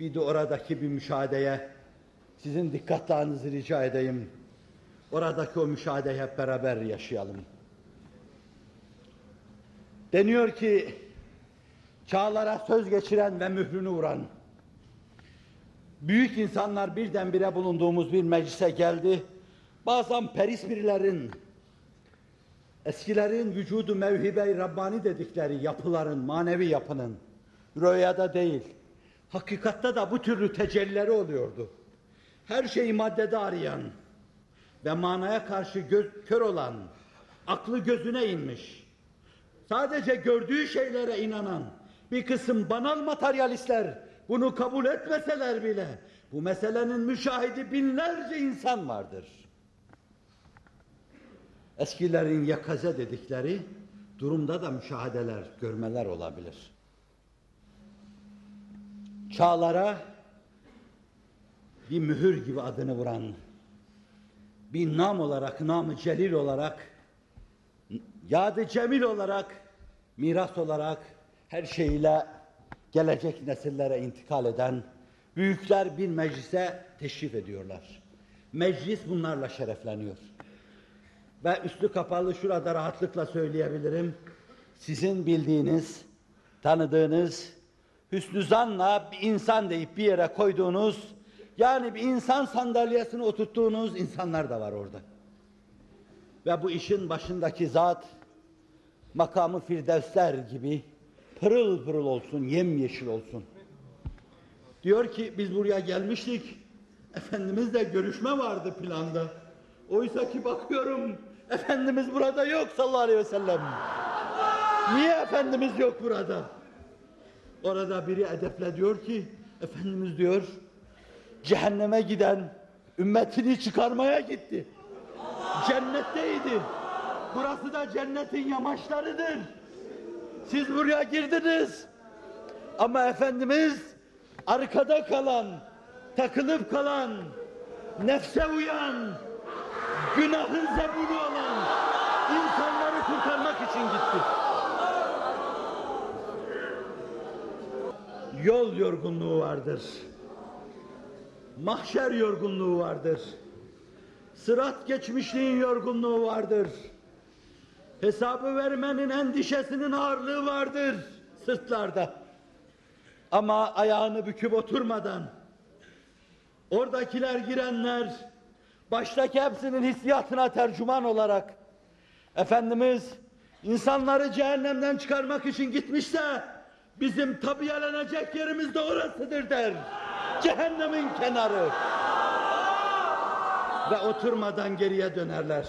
Bir de oradaki bir müşahedeye sizin dikkatlerinizi rica edeyim. Oradaki o müşahedeyi hep beraber yaşayalım. Deniyor ki çağlara söz geçiren ve mührünü vuran büyük insanlar birdenbire bulunduğumuz bir meclise geldi. Bazen perisbirlerin, eskilerin vücudu mevhibe-i Rabbani dedikleri yapıların, manevi yapının, rüyada değil, hakikatte de bu türlü tecellileri oluyordu. Her şeyi maddede arayan ve manaya karşı göz, kör olan, aklı gözüne inmiş, sadece gördüğü şeylere inanan bir kısım banal materyalistler bunu kabul etmeseler bile bu meselenin müşahidi binlerce insan vardır. Eskilerin yakaze dedikleri durumda da müşahedeler, görmeler olabilir. Çağlara bir mühür gibi adını vuran, bir nam olarak, namı celil olarak, yadı cemil olarak, miras olarak her şeyiyle gelecek nesillere intikal eden büyükler bir meclise teşrif ediyorlar. Meclis bunlarla şerefleniyor. Ve üstü kapalı şurada rahatlıkla söyleyebilirim. Sizin bildiğiniz, tanıdığınız, hüsnü zanla bir insan deyip bir yere koyduğunuz, yani bir insan sandalyesine oturttuğunuz insanlar da var orada. Ve bu işin başındaki zat, makamı firdevsler gibi pırıl pırıl olsun, yemyeşil olsun. Diyor ki biz buraya gelmiştik, Efendimizle görüşme vardı planda. Oysa ki bakıyorum, Efendimiz burada yok sallallahu aleyhi ve sellem. Niye Efendimiz yok burada? Orada biri edeple diyor ki, Efendimiz diyor, cehenneme giden ümmetini çıkarmaya gitti. Cennetteydi. Burası da cennetin yamaçlarıdır. Siz buraya girdiniz. Ama Efendimiz arkada kalan, takılıp kalan, nefse uyan, günahın zebunu olan insanları kurtarmak için gitti. Yol yorgunluğu vardır. Mahşer yorgunluğu vardır. Sırat geçmişliğin yorgunluğu vardır. Hesabı vermenin endişesinin ağırlığı vardır sırtlarda. Ama ayağını büküp oturmadan oradakiler girenler baştaki hepsinin hissiyatına tercüman olarak Efendimiz insanları cehennemden çıkarmak için gitmişse bizim tabiyelenecek yerimiz de orasıdır der. Cehennemin kenarı. Ve oturmadan geriye dönerler.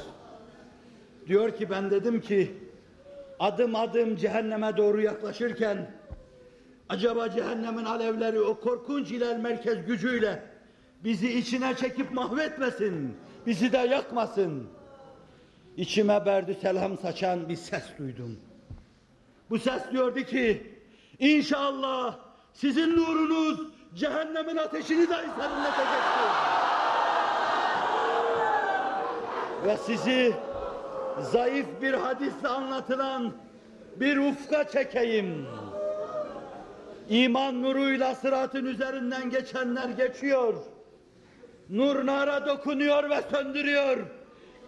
Diyor ki ben dedim ki adım adım cehenneme doğru yaklaşırken acaba cehennemin alevleri o korkunç ilel merkez gücüyle bizi içine çekip mahvetmesin, bizi de yakmasın. İçime berdü selam saçan bir ses duydum. Bu ses diyordu ki inşallah sizin nurunuz cehennemin ateşini dahi serinletecektir. Ve sizi zayıf bir hadisle anlatılan bir ufka çekeyim. İman nuruyla sıratın üzerinden geçenler geçiyor. Nur nara dokunuyor ve söndürüyor.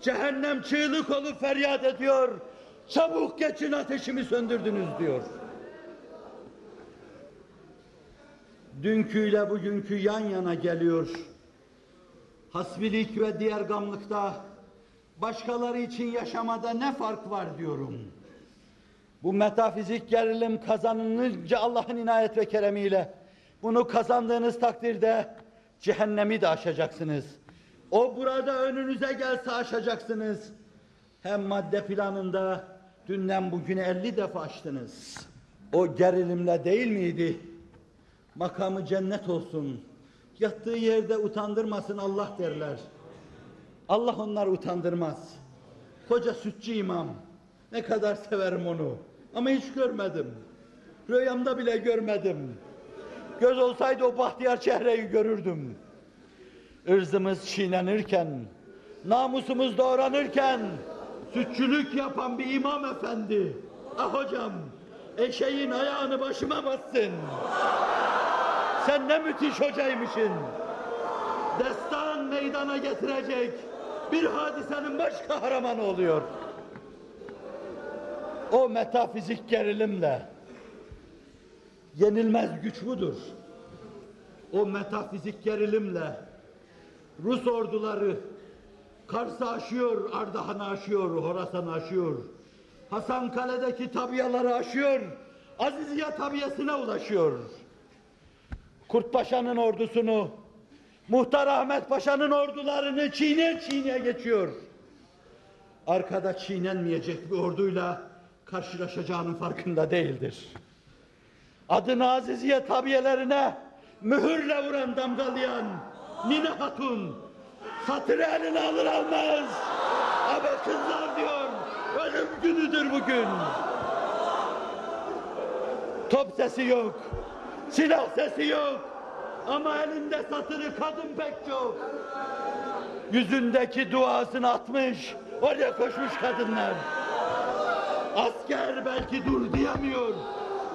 Cehennem çığlık olup feryat ediyor. Çabuk geçin ateşimi söndürdünüz diyor. Dünküyle bugünkü yan yana geliyor. Hasbilik ve diğer gamlıkta başkaları için yaşamada ne fark var diyorum. Bu metafizik gerilim kazanılınca Allah'ın inayet ve keremiyle bunu kazandığınız takdirde cehennemi de aşacaksınız. O burada önünüze gelse aşacaksınız. Hem madde planında dünden bugüne 50 defa açtınız. O gerilimle değil miydi? Makamı cennet olsun. Yattığı yerde utandırmasın Allah derler. Allah onları utandırmaz. Koca sütçü imam. Ne kadar severim onu. Ama hiç görmedim. Rüyamda bile görmedim. Göz olsaydı o bahtiyar çehreyi görürdüm. Irzımız çiğnenirken, namusumuz doğranırken, sütçülük yapan bir imam efendi. Ah hocam, eşeğin ayağını başıma bassın. Sen ne müthiş hocaymışsın. Destan meydana getirecek bir hadisenin baş kahramanı oluyor. O metafizik gerilimle yenilmez güç budur. O metafizik gerilimle Rus orduları Kars'ı aşıyor, Ardahan'ı aşıyor, Horasan'ı aşıyor. Hasan Kale'deki tabiyaları aşıyor, Aziziye tabiyesine ulaşıyor. Kurt Paşa'nın ordusunu, Muhtar Ahmet Paşa'nın ordularını çiğne çiğneye geçiyor. Arkada çiğnenmeyecek bir orduyla karşılaşacağının farkında değildir. Adını Aziziye tabiyelerine mühürle vuran damgalayan Nine Hatun satırı eline alır almaz. Ama kızlar diyor ölüm günüdür bugün. Top sesi yok, silah sesi yok. Ama elinde satırı kadın pek çok. Yüzündeki duasını atmış, oraya koşmuş kadınlar. Asker belki dur diyemiyor.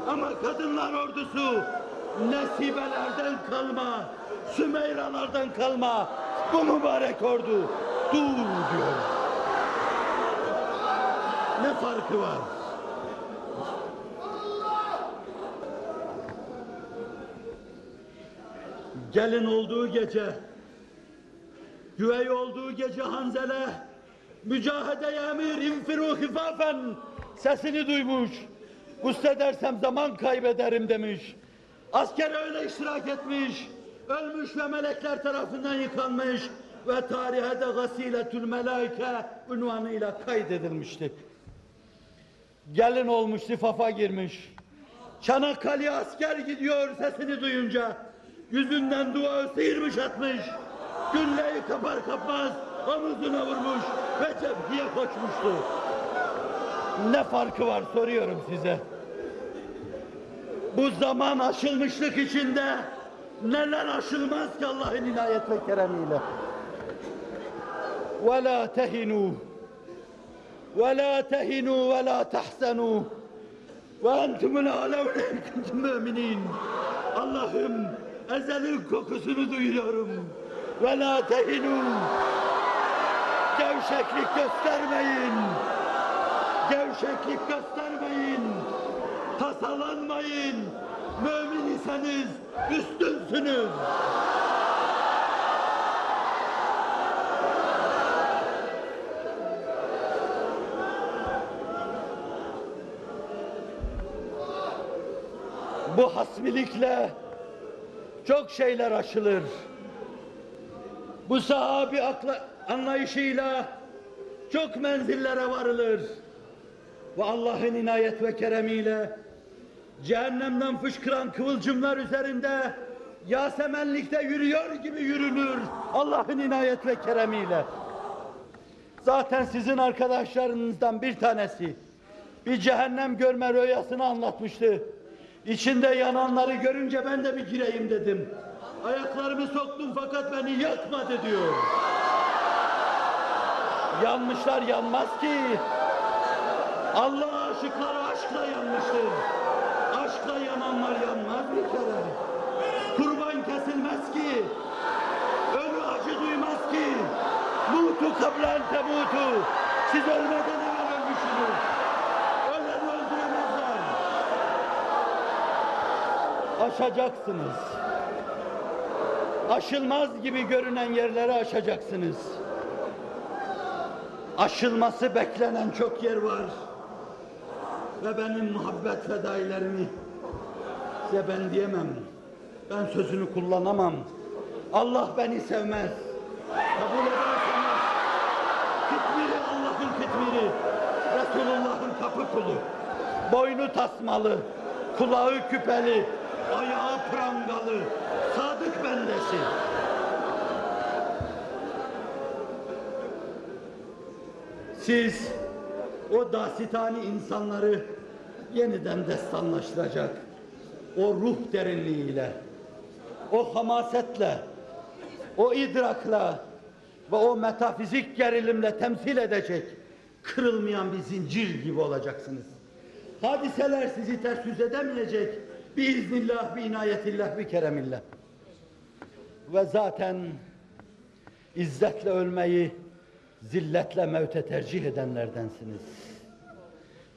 Ama kadınlar ordusu nesibelerden kalma, Sümeyralardan kalma bu mübarek ordu dur diyor. Ne farkı var? Gelin olduğu gece, güvey olduğu gece Hanzele, mücahede emir infiru hifafen sesini duymuş. Gusledersem zaman kaybederim demiş. Asker öyle iştirak etmiş, ölmüş ve melekler tarafından yıkanmış ve tarihe de gasiletül melaike unvanıyla kaydedilmişti. Gelin olmuş, lifafa girmiş. Çanakkale asker gidiyor sesini duyunca. Yüzünden dua sıyırmış atmış. Gülleyi kapar kapmaz omuzuna vurmuş ve cephiye koşmuştu. Ne farkı var soruyorum size. Bu zaman aşılmışlık içinde neler aşılmaz ki Allah'ın inayet ve keremiyle. وَلَا تَهِنُوا وَلَا تَهِنُوا وَلَا تَحْسَنُوا وَاَنْتُمُ الْعَلَوْنَ كُنْتُمْ مُؤْمِنِينَ Allah'ım ezelin kokusunu duyuyorum. Ve la tehinu. Gevşeklik göstermeyin. Gevşeklik göstermeyin. Tasalanmayın. Mümin iseniz üstünsünüz. bu hasbilikle çok şeyler aşılır. Bu sahabi akla, anlayışıyla çok menzillere varılır. Ve Allah'ın inayet ve keremiyle cehennemden fışkıran kıvılcımlar üzerinde Yasemenlikte yürüyor gibi yürünür Allah'ın inayet ve keremiyle. Zaten sizin arkadaşlarınızdan bir tanesi bir cehennem görme rüyasını anlatmıştı. İçinde yananları görünce ben de bir gireyim dedim. Ayaklarımı soktum fakat beni yakmadı diyor. Yanmışlar yanmaz ki. Allah aşıkları aşkla yanmıştır. Aşkla yananlar yanmaz bir kere. Kurban kesilmez ki. Ölü acı duymaz ki. Mutu kablen temutu. Siz ölmeden Aşacaksınız. Aşılmaz gibi görünen yerleri aşacaksınız. Aşılması beklenen çok yer var. Ve benim muhabbet fedailerimi size ben diyemem. Ben sözünü kullanamam. Allah beni sevmez. Kabul ederseniz kitmiri Allah'ın kitmiri. Resulullah'ın kapı kulu. Boynu tasmalı, kulağı küpeli, ayağı prangalı, sadık bendesi. Siz o dasitani insanları yeniden destanlaştıracak, o ruh derinliğiyle, o hamasetle, o idrakla ve o metafizik gerilimle temsil edecek kırılmayan bir zincir gibi olacaksınız. Hadiseler sizi ters yüz edemeyecek, Biiznillah, bi inayetillah, bi keremillah. Ve zaten izzetle ölmeyi zilletle mevte tercih edenlerdensiniz.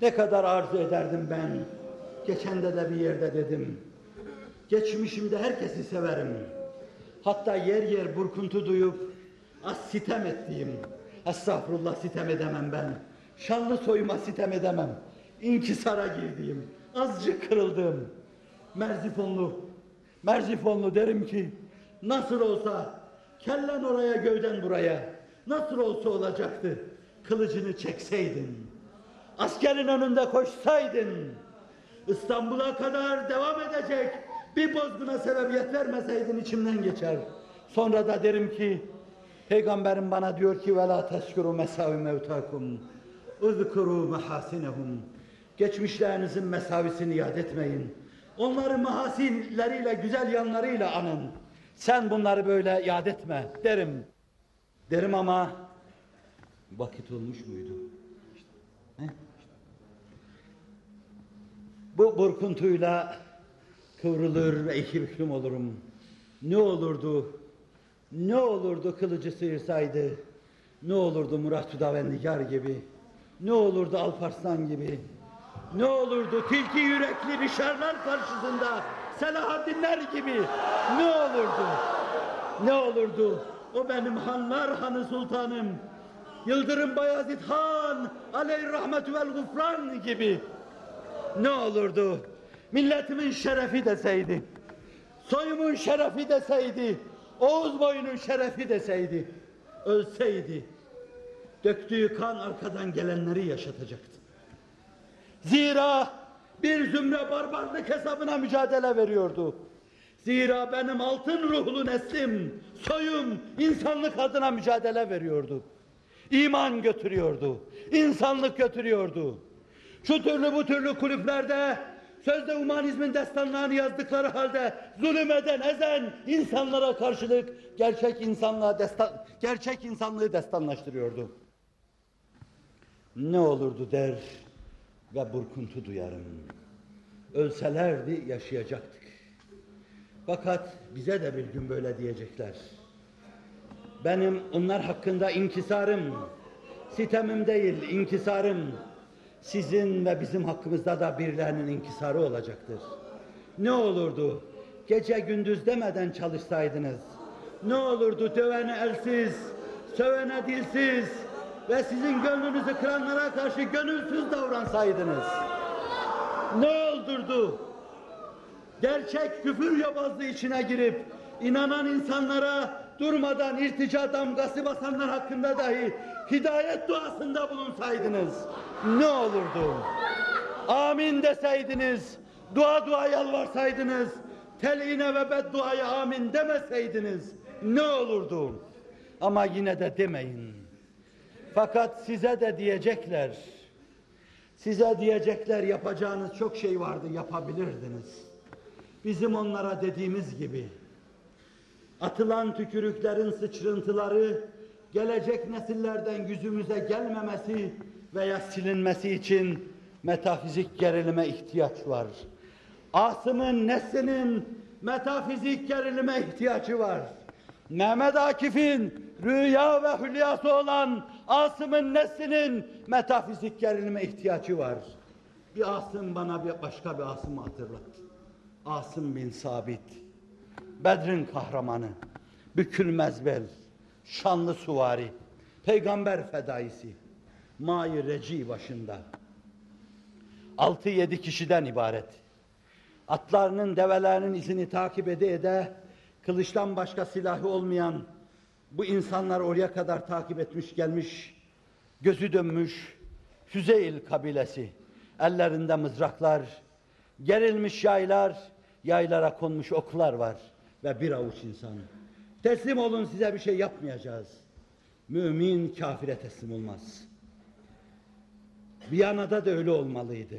Ne kadar arzu ederdim ben. Geçen de de bir yerde dedim. Geçmişimde herkesi severim. Hatta yer yer burkuntu duyup az sitem ettiğim, estağfurullah sitem edemem ben. Şanlı soyuma sitem edemem. İnkisara girdiğim, azıcık kırıldığım. Merzifonlu. Merzifonlu derim ki nasıl olsa kellen oraya gövden buraya nasıl olsa olacaktı. Kılıcını çekseydin. Askerin önünde koşsaydın. İstanbul'a kadar devam edecek bir bozguna sebebiyet vermeseydin içimden geçer. Sonra da derim ki Peygamberim bana diyor ki vela teskuru mesavi mevtakum uzkuru mehasinehum geçmişlerinizin mesavisini yad etmeyin. Onları mahasinleriyle, güzel yanlarıyla anın. Sen bunları böyle yad etme derim. Derim ama vakit olmuş muydu? He? Bu burkuntuyla kıvrılır ve iki büklüm olurum. Ne olurdu, ne olurdu kılıcı sıyırsaydı, ne olurdu Murat Hudavendigar gibi, ne olurdu Alparslan gibi, ne olurdu tilki yürekli Rişarlar karşısında Selahaddinler gibi, ne olurdu, ne olurdu, o benim hanlar hanı sultanım, Yıldırım Bayezid Han, aleyh rahmetü vel gufran gibi, ne olurdu? Milletimin şerefi deseydi, soyumun şerefi deseydi, Oğuz boyunun şerefi deseydi, ölseydi, döktüğü kan arkadan gelenleri yaşatacaktı. Zira bir zümre barbarlık hesabına mücadele veriyordu. Zira benim altın ruhlu neslim, soyum insanlık adına mücadele veriyordu. İman götürüyordu, insanlık götürüyordu. Şu türlü bu türlü kulüplerde sözde humanizmin destanlarını yazdıkları halde zulüm eden, ezen insanlara karşılık gerçek insanlığa destan, gerçek insanlığı destanlaştırıyordu. Ne olurdu der ve burkuntu duyarım. Ölselerdi yaşayacaktık. Fakat bize de bir gün böyle diyecekler. Benim onlar hakkında inkisarım, sitemim değil inkisarım, sizin ve bizim hakkımızda da birilerinin inkisarı olacaktır. Ne olurdu gece gündüz demeden çalışsaydınız? Ne olurdu dövene elsiz, sövene dilsiz ve sizin gönlünüzü kıranlara karşı gönülsüz davransaydınız? Ne oldurdu? Gerçek küfür yobazlığı içine girip inanan insanlara durmadan irtica damgası basanlar hakkında dahi hidayet duasında bulunsaydınız ne olurdu? Amin deseydiniz, dua dua yalvarsaydınız, teline ve bedduaya amin demeseydiniz ne olurdu? Ama yine de demeyin. Fakat size de diyecekler, size diyecekler yapacağınız çok şey vardı yapabilirdiniz. Bizim onlara dediğimiz gibi, atılan tükürüklerin sıçrıntıları gelecek nesillerden yüzümüze gelmemesi veya silinmesi için metafizik gerilime ihtiyaç var. Asım'ın neslinin metafizik gerilime ihtiyacı var. Mehmet Akif'in rüya ve hülyası olan Asım'ın neslinin metafizik gerilime ihtiyacı var. Bir Asım bana bir başka bir Asım'ı hatırlattı. Asım bin Sabit, Bedrin kahramanı, bükülmez bel, şanlı suvari, peygamber fedaisi, Mai Reci başında. Altı yedi kişiden ibaret. Atlarının, develerinin izini takip ede ede, kılıçtan başka silahı olmayan bu insanlar oraya kadar takip etmiş gelmiş, gözü dönmüş, Füzeyl kabilesi, ellerinde mızraklar, gerilmiş yaylar, yaylara konmuş oklar var ve bir avuç insan. Teslim olun size bir şey yapmayacağız. Mümin kafire teslim olmaz. Viyana'da da öyle olmalıydı.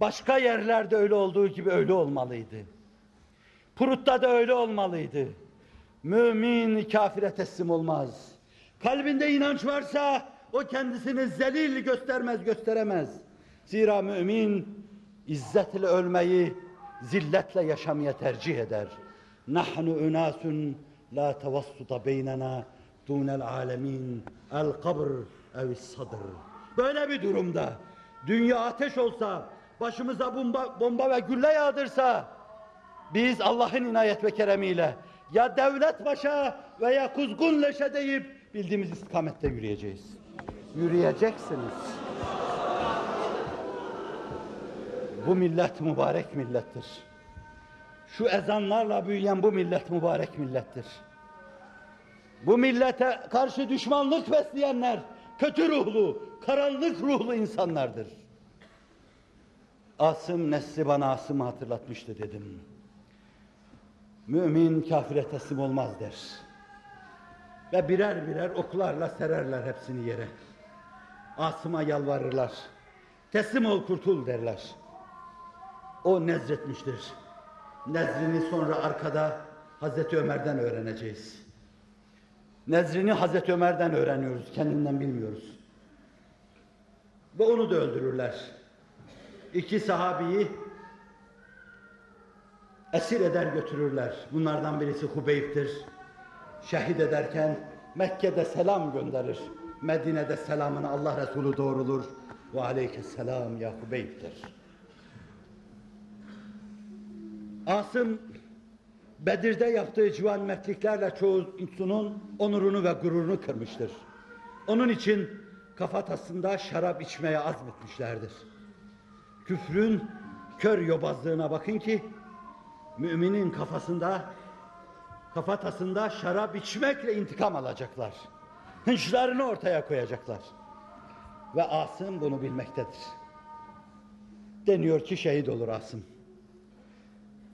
Başka yerlerde öyle olduğu gibi öyle olmalıydı. Prut'ta da öyle olmalıydı. Mümin kafire teslim olmaz. Kalbinde inanç varsa o kendisini zelil göstermez gösteremez. Zira mümin izzetle ölmeyi zilletle yaşamaya tercih eder. Nahnu unasun la tavassuta beynena dunel alemin el kabr ev sadr. Böyle bir durumda dünya ateş olsa, başımıza bomba, bomba ve gülle yağdırsa biz Allah'ın inayet ve keremiyle ya devlet başa veya kuzgun leşe deyip bildiğimiz istikamette yürüyeceğiz. Yürüyeceksiniz. Bu millet mübarek millettir. Şu ezanlarla büyüyen bu millet mübarek millettir. Bu millete karşı düşmanlık besleyenler kötü ruhlu, karanlık ruhlu insanlardır. Asım nesli bana Asım'ı hatırlatmıştı dedim. Mümin kafire teslim olmaz der. Ve birer birer oklarla sererler hepsini yere. Asım'a yalvarırlar. Teslim ol kurtul derler. O nezretmiştir. Nezrini sonra arkada Hazreti Ömer'den öğreneceğiz. Nezrini Hazreti Ömer'den öğreniyoruz, kendinden bilmiyoruz. Ve onu da öldürürler. İki sahabiyi esir eder götürürler. Bunlardan birisi Hubeyb'tir. Şehit ederken Mekke'de selam gönderir. Medine'de selamını Allah Resulü doğrulur. Ve aleykesselam ya Hubeyb'tir. Asım Bedir'de yaptığı civan mertliklerle çoğusunun onurunu ve gururunu kırmıştır. Onun için kafatasında şarap içmeye azmetmişlerdir. Küfrün kör yobazlığına bakın ki müminin kafasında kafatasında şarap içmekle intikam alacaklar. Hınçlarını ortaya koyacaklar. Ve Asım bunu bilmektedir. Deniyor ki şehit olur Asım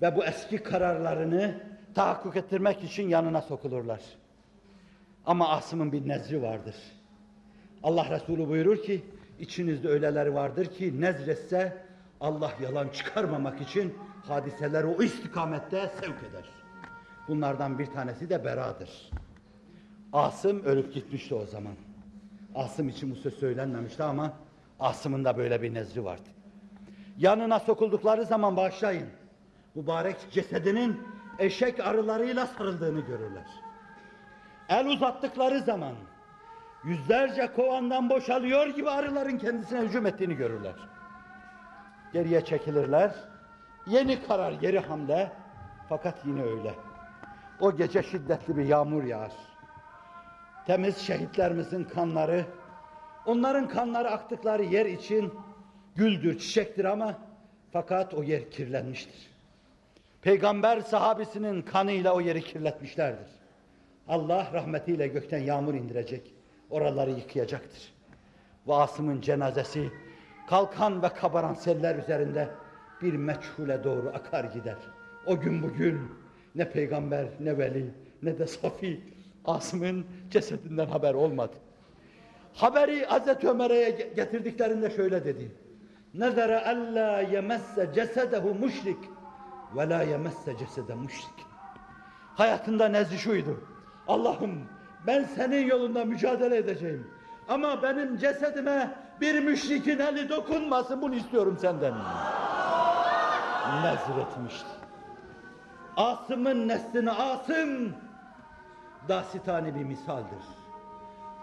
ve bu eski kararlarını tahakkuk ettirmek için yanına sokulurlar. Ama Asım'ın bir nezri vardır. Allah Resulü buyurur ki, içinizde öyleleri vardır ki nezretse Allah yalan çıkarmamak için hadiseleri o istikamette sevk eder. Bunlardan bir tanesi de Bera'dır. Asım ölüp gitmişti o zaman. Asım için bu söz söylenmemişti ama Asım'ın da böyle bir nezri vardı. Yanına sokuldukları zaman bağışlayın mübarek cesedinin eşek arılarıyla sarıldığını görürler. El uzattıkları zaman yüzlerce kovandan boşalıyor gibi arıların kendisine hücum ettiğini görürler. Geriye çekilirler. Yeni karar, geri hamle. Fakat yine öyle. O gece şiddetli bir yağmur yağar. Temiz şehitlerimizin kanları, onların kanları aktıkları yer için güldür, çiçektir ama fakat o yer kirlenmiştir. Peygamber sahabesinin kanıyla o yeri kirletmişlerdir. Allah rahmetiyle gökten yağmur indirecek. Oraları yıkayacaktır. Ve Asım'ın cenazesi kalkan ve kabaran seller üzerinde bir meçhule doğru akar gider. O gün bugün ne peygamber ne veli ne de safi Asım'ın cesedinden haber olmadı. Haberi Hazreti Ömer'e getirdiklerinde şöyle dedi. Nezere alla yemesse cesedehu müşrik ve la yemesse cesede müşrik. Hayatında nezli şuydu. Allah'ım ben senin yolunda mücadele edeceğim. Ama benim cesedime bir müşrikin eli dokunmasın bunu istiyorum senden. Nezir etmişti. Asım'ın neslini Asım dasitani bir misaldir.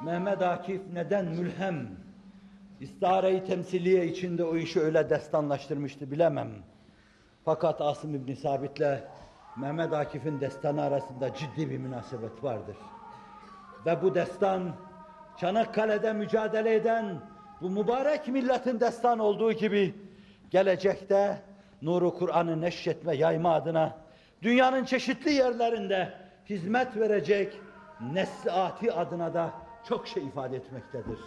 Mehmet Akif neden mülhem? İstare-i temsiliye içinde o işi öyle destanlaştırmıştı bilemem. Fakat Asım İbni Sabit'le Mehmet Akif'in destanı arasında ciddi bir münasebet vardır. Ve bu destan Çanakkale'de mücadele eden bu mübarek milletin destan olduğu gibi gelecekte nuru Kur'an'ı neşretme, yayma adına dünyanın çeşitli yerlerinde hizmet verecek nesli adına da çok şey ifade etmektedir.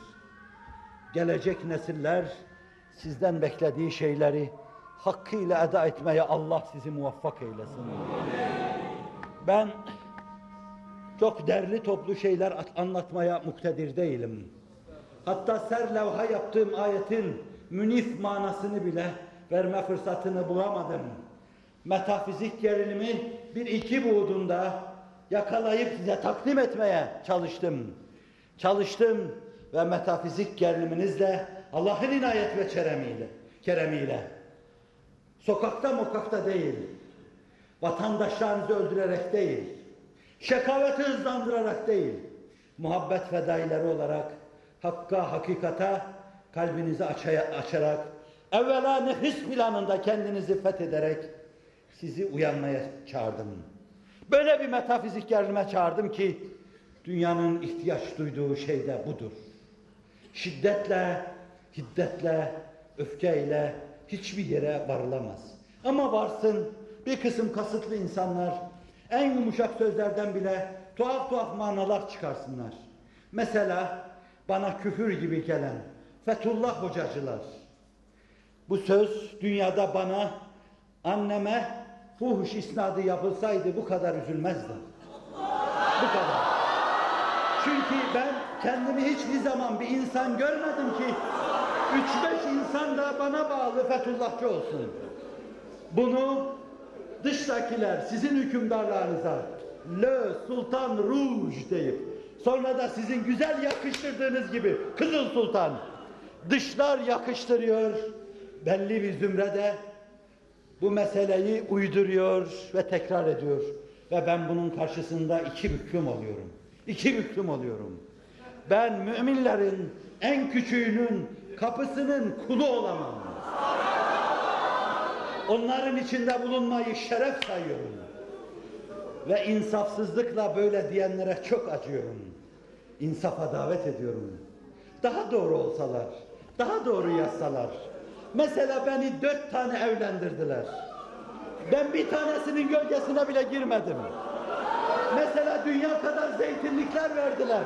Gelecek nesiller sizden beklediği şeyleri hakkıyla eda etmeye Allah sizi muvaffak eylesin. Ben çok derli toplu şeyler anlatmaya muktedir değilim. Hatta serlevha yaptığım ayetin münif manasını bile verme fırsatını bulamadım. Metafizik gerilimi bir iki buğdunda yakalayıp size takdim etmeye çalıştım. Çalıştım ve metafizik geriliminizle Allah'ın inayet ve keremiyle, keremiyle Sokakta mokakta değil. Vatandaşlarınızı öldürerek değil. Şekaveti hızlandırarak değil. Muhabbet fedaileri olarak hakka, hakikata kalbinizi açarak evvela nefis planında kendinizi fethederek sizi uyanmaya çağırdım. Böyle bir metafizik gerilime çağırdım ki dünyanın ihtiyaç duyduğu şey de budur. Şiddetle, hiddetle, öfkeyle hiçbir yere varılamaz. Ama varsın bir kısım kasıtlı insanlar en yumuşak sözlerden bile tuhaf tuhaf manalar çıkarsınlar. Mesela bana küfür gibi gelen Fethullah hocacılar. Bu söz dünyada bana, anneme fuhuş isnadı yapılsaydı bu kadar üzülmezdim. Bu kadar. Çünkü ben kendimi hiçbir zaman bir insan görmedim ki üç beş insan da bana bağlı Fethullahçı olsun. Bunu dıştakiler sizin hükümdarlarınıza Le Sultan Rouge deyip sonra da sizin güzel yakıştırdığınız gibi Kızıl Sultan dışlar yakıştırıyor belli bir zümrede bu meseleyi uyduruyor ve tekrar ediyor. Ve ben bunun karşısında iki büklüm oluyorum. İki büklüm oluyorum. Ben müminlerin en küçüğünün kapısının kulu olamam. Onların içinde bulunmayı şeref sayıyorum. Ve insafsızlıkla böyle diyenlere çok acıyorum. İnsafa davet ediyorum. Daha doğru olsalar, daha doğru yazsalar, Mesela beni dört tane evlendirdiler. Ben bir tanesinin gölgesine bile girmedim. Mesela dünya kadar zeytinlikler verdiler.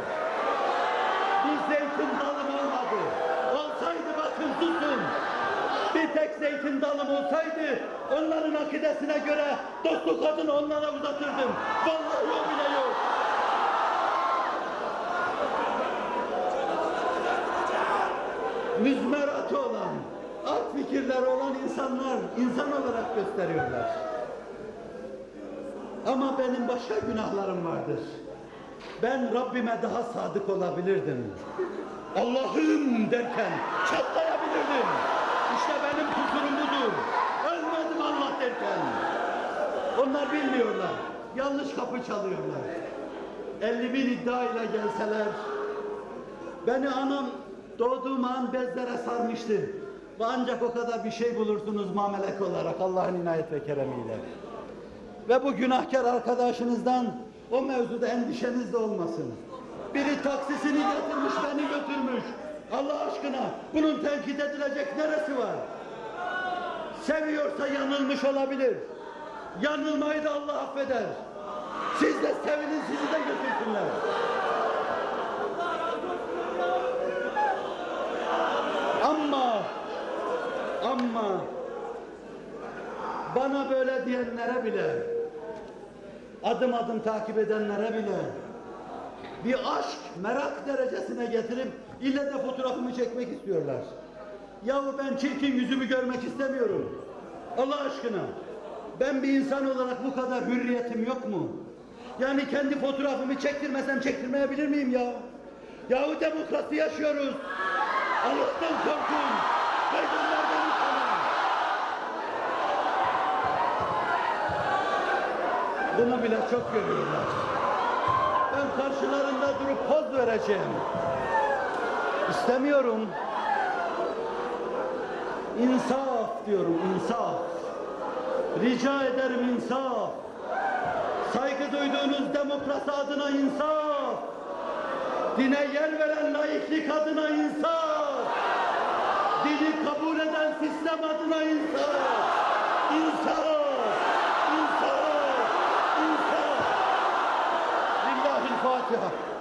Bir zeytin dalım olmadı. Olsaydı bakın tutun. Bir tek zeytin dalım olsaydı onların akidesine göre dostluk adını onlara uzatırdım. Vallahi o bile yok. Müzmeratı olan, alt fikirleri olan insanlar insan olarak gösteriyorlar. Ama benim başka günahlarım vardır. Ben Rabbime daha sadık olabilirdim. Allah'ım derken çatlayabilirdim. İşte benim kusurum budur. Ölmedim Allah derken. Onlar bilmiyorlar. Yanlış kapı çalıyorlar. 50 bin iddia ile gelseler beni anam doğduğum an bezlere sarmıştı. Ve ancak o kadar bir şey bulursunuz mamelek olarak Allah'ın inayet ve keremiyle. Ve bu günahkar arkadaşınızdan o mevzuda endişeniz de olmasın. Biri taksisini getirmiş, beni götürmüş. Allah aşkına bunun tenkit edilecek neresi var? Seviyorsa yanılmış olabilir. Yanılmayı da Allah affeder. Siz de sevinin, sizi de götürsünler. Ama bana böyle diyenlere bile, adım adım takip edenlere bile bir aşk, merak derecesine getirip ille de fotoğrafımı çekmek istiyorlar. Yahu ben çirkin yüzümü görmek istemiyorum. Allah aşkına. Ben bir insan olarak bu kadar hürriyetim yok mu? Yani kendi fotoğrafımı çektirmesem çektirmeyebilir miyim ya? Yahu demokrasi yaşıyoruz. Allah'tan korkun. Peygamberden Bunu bile çok görüyorlar. Ben karşılarında durup poz vereceğim. İstemiyorum. İnsaf diyorum, insaf. Rica ederim insaf. Saygı duyduğunuz demokrasi adına insaf. Dine yer veren laiklik adına insaf. Dini kabul eden sistem adına insaf. İnsaf. aqui.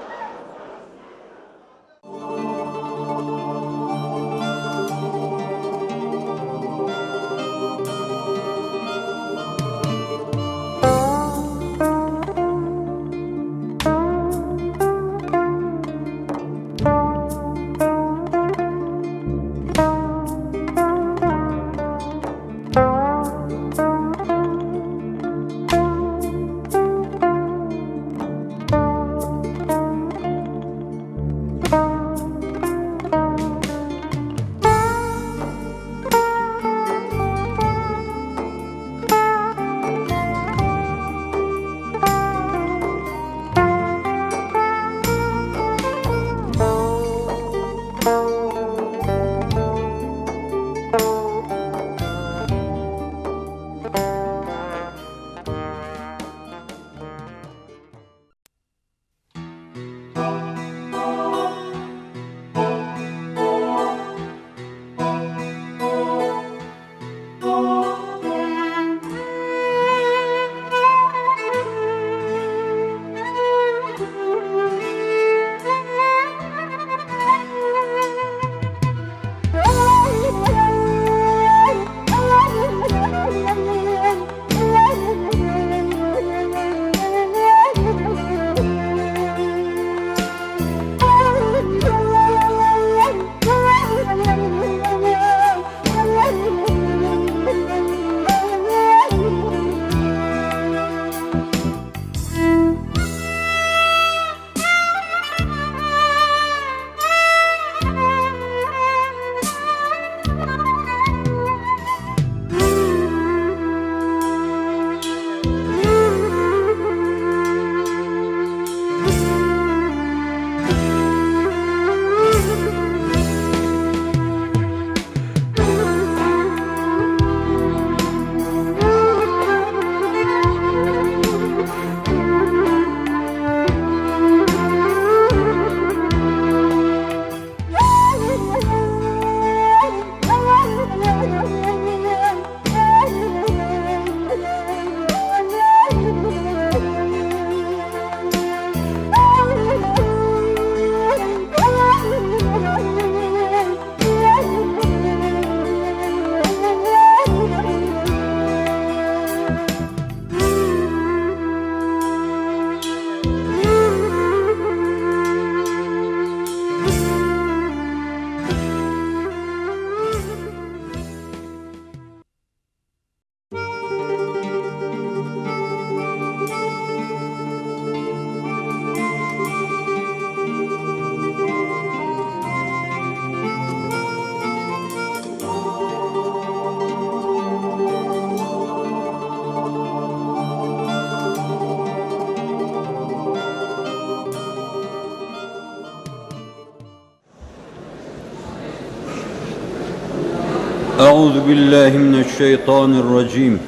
بالله من الشيطان الرجيم.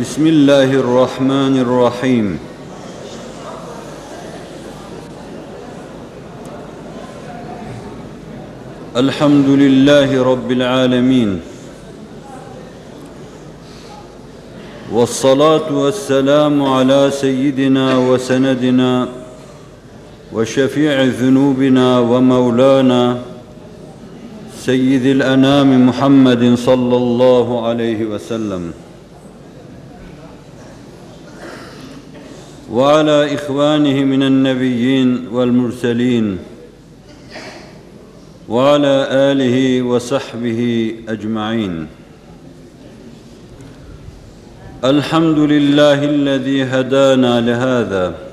بسم الله الرحمن الرحيم. الحمد لله رب العالمين. والصلاة والسلام على سيدنا وسندنا وشفيع ذنوبنا ومولانا سيد الأنام محمد صلى الله عليه وسلم. وعلى إخوانه من النبيين والمرسلين. وعلى آله وصحبه أجمعين. الحمد لله الذي هدانا لهذا.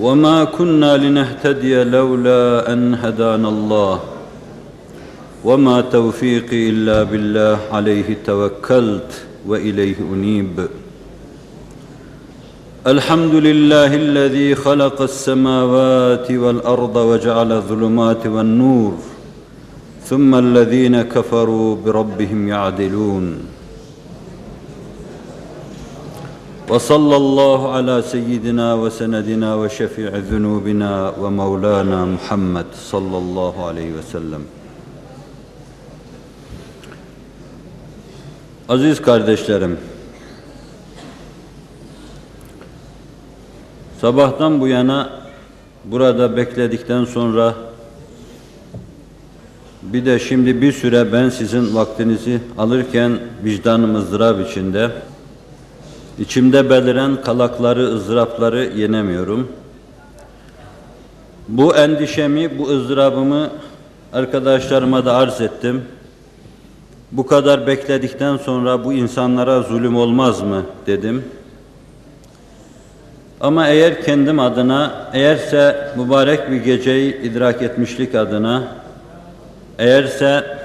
وما كنا لنهتدي لولا أن هدانا الله. وما توفيقي إلا بالله عليه توكلت وإليه أنيب. الحمد لله الذي خلق السماوات والأرض وجعل الظلمات والنور ثم الذين كفروا بربهم يعدلون. وصلى الله على سيدنا وسندنا وشفيع ذنوبنا ومولانا محمد صلى الله عليه وسلم Aziz kardeşlerim, sabahtan bu yana burada bekledikten sonra bir de şimdi bir süre ben sizin vaktinizi alırken vicdanım ızdırap içinde, İçimde beliren kalakları, ızdırapları yenemiyorum. Bu endişemi, bu ızdırabımı arkadaşlarıma da arz ettim. Bu kadar bekledikten sonra bu insanlara zulüm olmaz mı dedim. Ama eğer kendim adına, eğerse mübarek bir geceyi idrak etmişlik adına, eğerse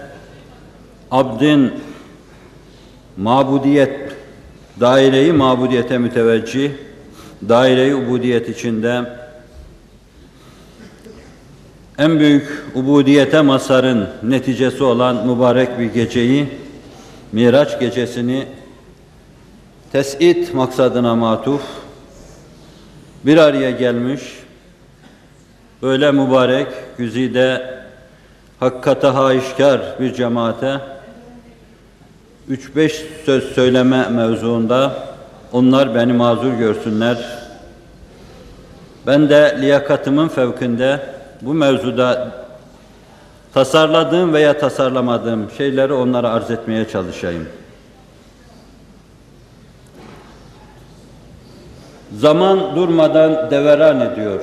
abdin mabudiyet Daireyi mabudiyete müteveccih, daire-i ubudiyet içinde en büyük ubudiyete masarın neticesi olan mübarek bir geceyi, Miraç gecesini tes'it maksadına matuf bir araya gelmiş, böyle mübarek, güzide, hakikate haişkar bir cemaate üç beş söz söyleme mevzuunda onlar beni mazur görsünler. Ben de liyakatımın fevkinde bu mevzuda tasarladığım veya tasarlamadığım şeyleri onlara arz etmeye çalışayım. Zaman durmadan deveran ediyor.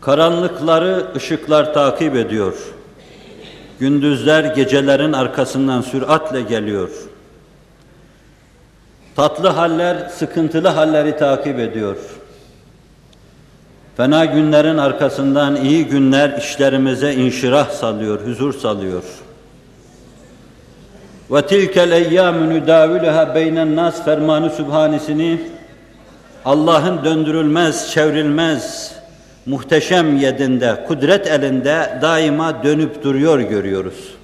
Karanlıkları ışıklar takip ediyor. Gündüzler gecelerin arkasından süratle geliyor. Tatlı haller sıkıntılı halleri takip ediyor. Fena günlerin arkasından iyi günler işlerimize inşirah salıyor, huzur salıyor. Ve tilkel eyyâmü nüdâvülühâ beynen nas fermanı sübhanesini Allah'ın döndürülmez, çevrilmez, muhteşem yedinde, kudret elinde daima dönüp duruyor görüyoruz.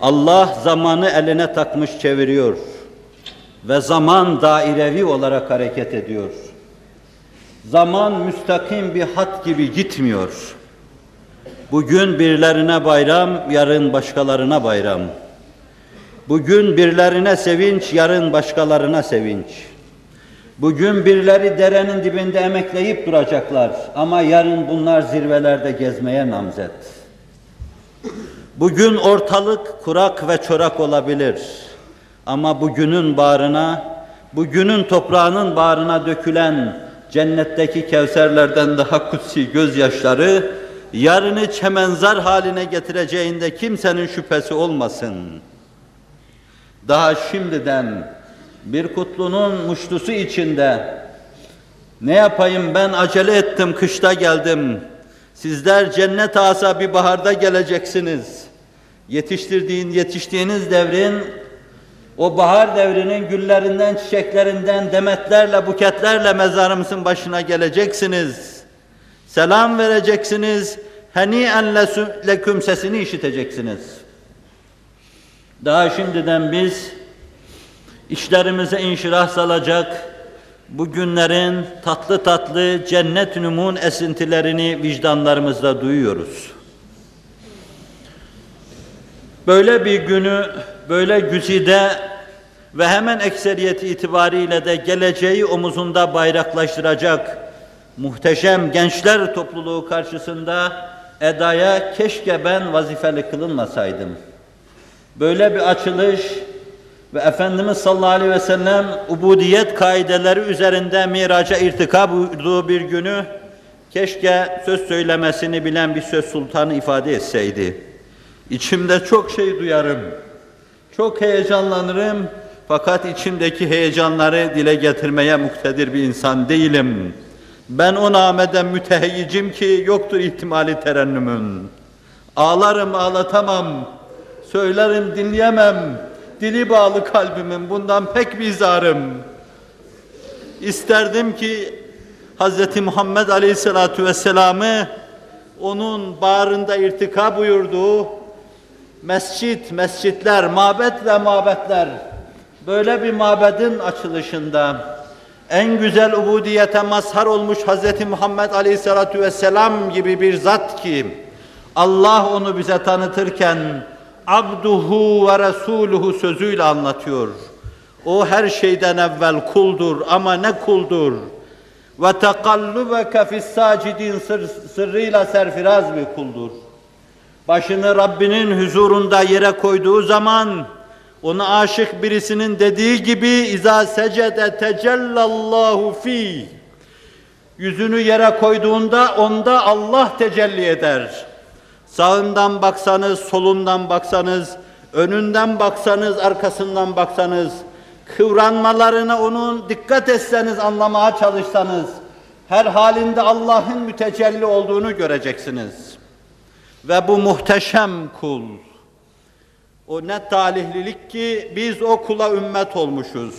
Allah zamanı eline takmış çeviriyor ve zaman dairevi olarak hareket ediyor. Zaman müstakim bir hat gibi gitmiyor. Bugün birilerine bayram, yarın başkalarına bayram. Bugün birilerine sevinç, yarın başkalarına sevinç. Bugün birileri derenin dibinde emekleyip duracaklar ama yarın bunlar zirvelerde gezmeye namzet. Bugün ortalık kurak ve çorak olabilir ama bugünün bağrına, bugünün toprağının bağrına dökülen cennetteki kevserlerden daha kutsi gözyaşları yarını çemenzar haline getireceğinde kimsenin şüphesi olmasın. Daha şimdiden bir kutlunun muştusu içinde ne yapayım ben acele ettim kışta geldim. Sizler cennet asa bir baharda geleceksiniz. Yetiştirdiğin, yetiştiğiniz devrin o bahar devrinin güllerinden, çiçeklerinden, demetlerle, buketlerle mezarımızın başına geleceksiniz. Selam vereceksiniz. Heni'en leküm sesini işiteceksiniz. Daha şimdiden biz işlerimize inşirah salacak bu günlerin tatlı tatlı cennet numun esintilerini vicdanlarımızda duyuyoruz. Böyle bir günü böyle güzide ve hemen ekseriyeti itibariyle de geleceği omuzunda bayraklaştıracak muhteşem gençler topluluğu karşısında edaya keşke ben vazifeli kılınmasaydım. Böyle bir açılış ve Efendimiz sallallahu aleyhi ve sellem ubudiyet kaideleri üzerinde miraca irtika buyurduğu bir günü keşke söz söylemesini bilen bir söz sultanı ifade etseydi. İçimde çok şey duyarım, çok heyecanlanırım fakat içimdeki heyecanları dile getirmeye muktedir bir insan değilim. Ben o nameden müteheyyicim ki yoktur ihtimali terennümün. Ağlarım ağlatamam, söylerim dinleyemem, dili bağlı kalbimin bundan pek bizarım. İsterdim ki Hz. Muhammed Aleyhisselatü Vesselam'ı onun bağrında irtika buyurduğu mescit, mescitler, mabet ve mabetler böyle bir mabedin açılışında en güzel ubudiyete mazhar olmuş Hz. Muhammed Aleyhisselatü Vesselam gibi bir zat ki Allah onu bize tanıtırken abduhu ve resuluhu sözüyle anlatıyor. O her şeyden evvel kuldur ama ne kuldur? Ve tekallubeke fis sacidin sır- sırrıyla serfiraz bir kuldur. Başını Rabbinin huzurunda yere koyduğu zaman ona aşık birisinin dediği gibi iza secede tecellallahu fi yüzünü yere koyduğunda onda Allah tecelli eder. Sağından baksanız, solundan baksanız, önünden baksanız, arkasından baksanız, kıvranmalarına onun dikkat etseniz, anlamaya çalışsanız, her halinde Allah'ın mütecelli olduğunu göreceksiniz. Ve bu muhteşem kul, o ne talihlilik ki biz o kula ümmet olmuşuz.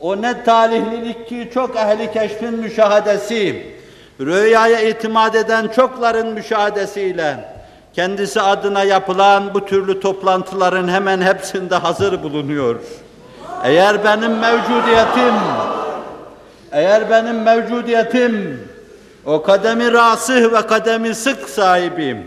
O ne talihlilik ki çok ehli keşfin müşahadesi, rüyaya itimat eden çokların müşahadesiyle kendisi adına yapılan bu türlü toplantıların hemen hepsinde hazır bulunuyor. Eğer benim mevcudiyetim, eğer benim mevcudiyetim o kademi rasih ve kademi sık sahibim,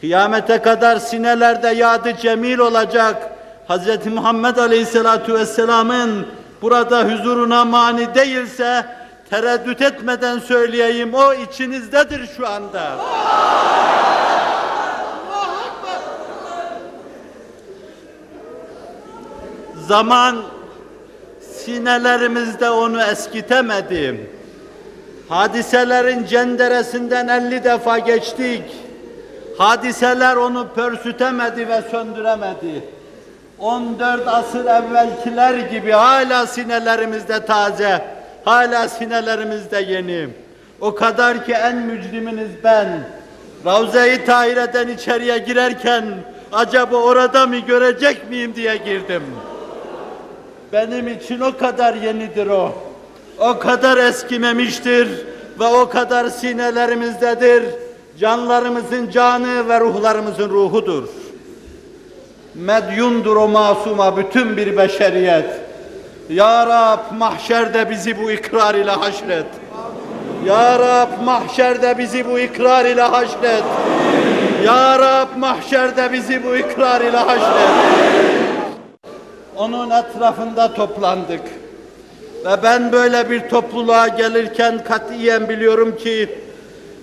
kıyamete kadar sinelerde yadı cemil olacak Hz. Muhammed Aleyhisselatü Vesselam'ın burada huzuruna mani değilse tereddüt etmeden söyleyeyim o içinizdedir şu anda. Zaman sinelerimizde onu eskitemedim. Hadiselerin cenderesinden elli defa geçtik. Hadiseler onu pörsütemedi ve söndüremedi. 14 asır evvelkiler gibi hala sinelerimizde taze, hala sinelerimizde yeni. O kadar ki en mücriminiz ben. Ravza-i Tahire'den içeriye girerken acaba orada mı görecek miyim diye girdim. Benim için o kadar yenidir o. O kadar eskimemiştir ve o kadar sinelerimizdedir. Canlarımızın canı ve ruhlarımızın ruhudur. Medyundur o masuma bütün bir beşeriyet. Ya Rab mahşerde bizi bu ikrar ile haşret. Ya Rab mahşerde bizi bu ikrar ile haşret. Ya Rab mahşerde bizi bu ikrar ile haşret. Onun etrafında toplandık. Ve ben böyle bir topluluğa gelirken katiyen biliyorum ki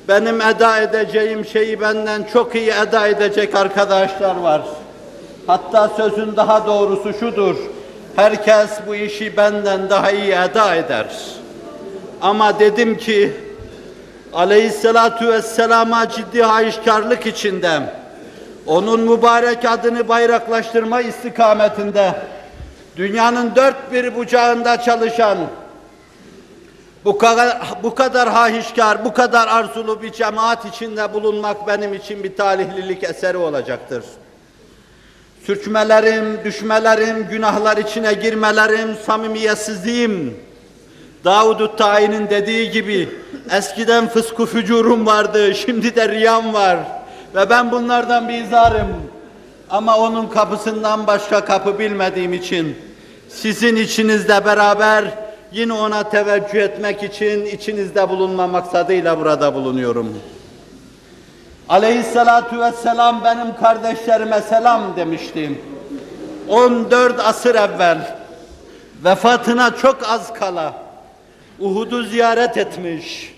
benim eda edeceğim şeyi benden çok iyi eda edecek arkadaşlar var. Hatta sözün daha doğrusu şudur. Herkes bu işi benden daha iyi eda eder. Ama dedim ki aleyhissalatu vesselama ciddi hayışkarlık içinde onun mübarek adını bayraklaştırma istikametinde dünyanın dört bir bucağında çalışan bu kadar, bu kadar hahişkar, bu kadar arzulu bir cemaat içinde bulunmak benim için bir talihlilik eseri olacaktır. Sürçmelerim, düşmelerim, günahlar içine girmelerim, samimiyetsizliğim, Davud-u Tayin'in dediği gibi Eskiden fısku fücurum vardı, şimdi de riyam var. Ve ben bunlardan bir izarım. Ama onun kapısından başka kapı bilmediğim için sizin içinizde beraber yine ona teveccüh etmek için içinizde bulunma maksadıyla burada bulunuyorum. Aleyhissalatu vesselam benim kardeşlerime selam demiştim. 14 asır evvel vefatına çok az kala Uhud'u ziyaret etmiş.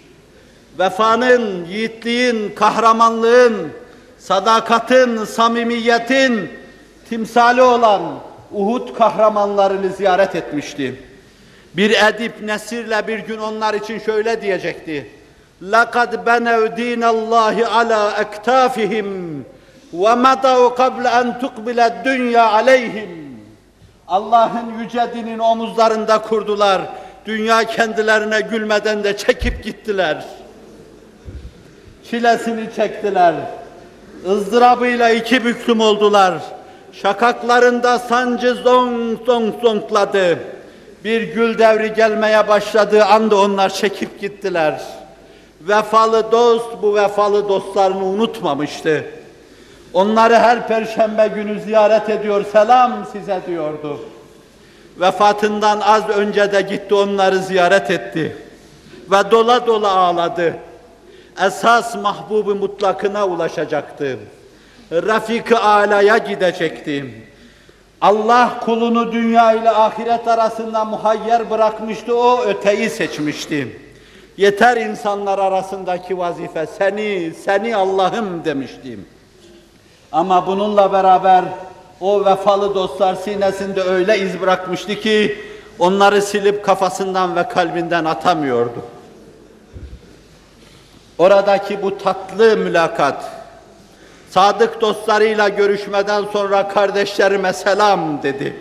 Vefanın, yiğitliğin, kahramanlığın, sadakatin, samimiyetin timsali olan Uhud kahramanlarını ziyaret etmişti. Bir edip nesirle bir gün onlar için şöyle diyecekti. لَقَدْ بَنَوْ دِينَ اللّٰهِ عَلَى اَكْتَافِهِمْ وَمَضَوْا قَبْلَ اَنْ تُقْبِلَ الدُّنْيَا عَلَيْهِمْ Allah'ın yüce dinini omuzlarında kurdular. Dünya kendilerine gülmeden de çekip gittiler. Çilesini çektiler. ızdırabıyla iki büklüm oldular. Şakaklarında sancı zong zong zonkladı. Bir gül devri gelmeye başladığı anda onlar çekip gittiler. Vefalı dost bu vefalı dostlarını unutmamıştı. Onları her perşembe günü ziyaret ediyor, selam size diyordu. Vefatından az önce de gitti onları ziyaret etti. Ve dola dola ağladı. Esas mahbubu mutlakına ulaşacaktı. Rafik-i alaya gidecekti. Allah kulunu dünya ile ahiret arasında muhayyer bırakmıştı, o öteyi seçmişti. Yeter insanlar arasındaki vazife, seni, seni Allah'ım demiştim. Ama bununla beraber o vefalı dostlar sinesinde öyle iz bırakmıştı ki onları silip kafasından ve kalbinden atamıyordu. Oradaki bu tatlı mülakat, sadık dostlarıyla görüşmeden sonra kardeşlerime selam dedi.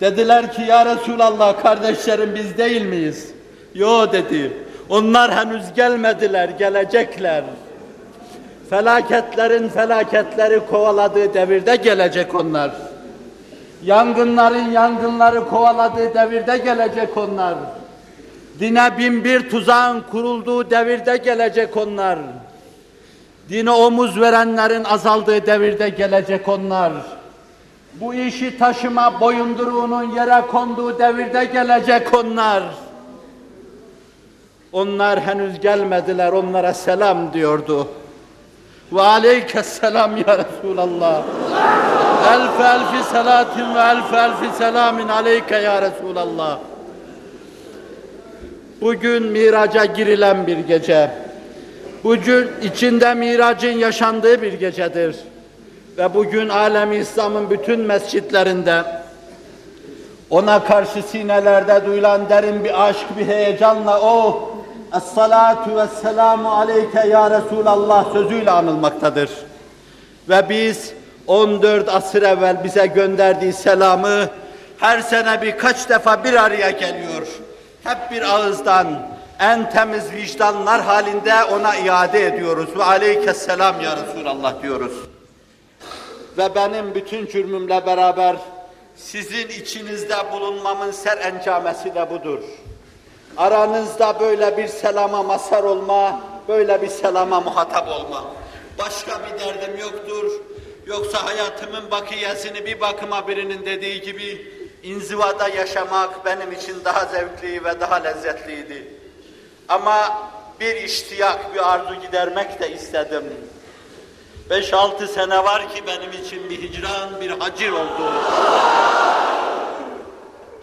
Dediler ki ya Resulallah kardeşlerim biz değil miyiz? Yo dedi. Onlar henüz gelmediler, gelecekler. Felaketlerin felaketleri kovaladığı devirde gelecek onlar. Yangınların yangınları kovaladığı devirde gelecek onlar. Dine bin bir tuzağın kurulduğu devirde gelecek onlar. Dine omuz verenlerin azaldığı devirde gelecek onlar. Bu işi taşıma boyunduruğunun yere konduğu devirde gelecek onlar. Onlar henüz gelmediler, onlara selam diyordu. Ve aleyke selam ya Resulallah. Elf elfi salatin ve elf elfi selamin aleyke ya Resulallah. Bugün miraca girilen bir gece. Bugün içinde miracın yaşandığı bir gecedir. Ve bugün alem İslam'ın bütün mescitlerinde ona karşı sinelerde duyulan derin bir aşk, bir heyecanla o Es-salatu ve selamu aleyke ya Resulallah sözüyle anılmaktadır. Ve biz 14 asır evvel bize gönderdiği selamı her sene birkaç defa bir araya geliyor. Hep bir ağızdan en temiz vicdanlar halinde ona iade ediyoruz. Ve aleykesselam ya Resulallah diyoruz. Ve benim bütün cürmümle beraber sizin içinizde bulunmamın ser encamesi de budur. Aranızda böyle bir selama mazhar olma, böyle bir selama muhatap olma. Başka bir derdim yoktur. Yoksa hayatımın bakiyesini bir bakıma birinin dediği gibi inzivada yaşamak benim için daha zevkli ve daha lezzetliydi. Ama bir iştiyak, bir arzu gidermek de istedim. Beş altı sene var ki benim için bir hicran, bir hacir oldu.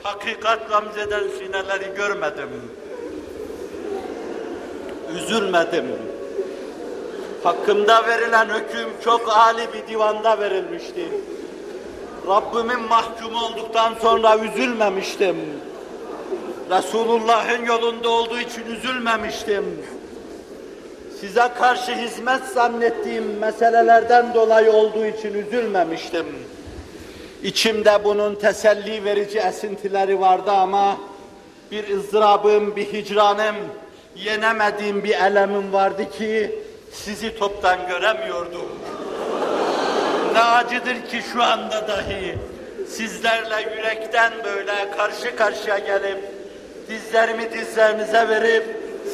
Hakikat gamzeden sineleri görmedim. Üzülmedim. Hakkımda verilen hüküm çok âli bir divanda verilmişti. Rabbimin mahkumu olduktan sonra üzülmemiştim. Resulullah'ın yolunda olduğu için üzülmemiştim. Size karşı hizmet zannettiğim meselelerden dolayı olduğu için üzülmemiştim. İçimde bunun teselli verici esintileri vardı ama bir ızdırabım, bir hicranım, yenemediğim bir elemim vardı ki sizi toptan göremiyordum. Ne acıdır ki şu anda dahi sizlerle yürekten böyle karşı karşıya gelip dizlerimi dizlerinize verip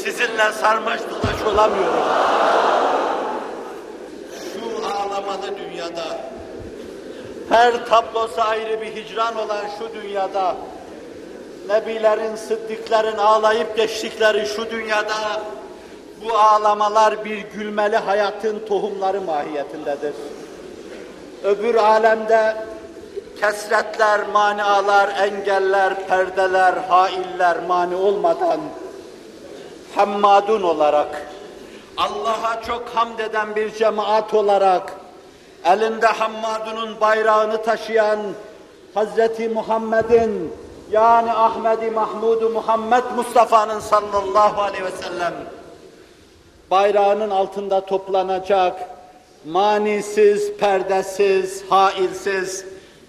sizinle sarmaş dolaş olamıyorum. Şu ağlamalı dünyada, her tablosu ayrı bir hicran olan şu dünyada, Nebilerin, sıddıkların ağlayıp geçtikleri şu dünyada, bu ağlamalar bir gülmeli hayatın tohumları mahiyetindedir. Öbür alemde kesretler, manialar, engeller, perdeler, hailler mani olmadan hammadun olarak, Allah'a çok hamd eden bir cemaat olarak, elinde hammadunun bayrağını taşıyan Hazreti Muhammed'in yani Ahmedi Mahmudu Muhammed Mustafa'nın sallallahu aleyhi ve sellem bayrağının altında toplanacak, manisiz, perdesiz, hailsiz,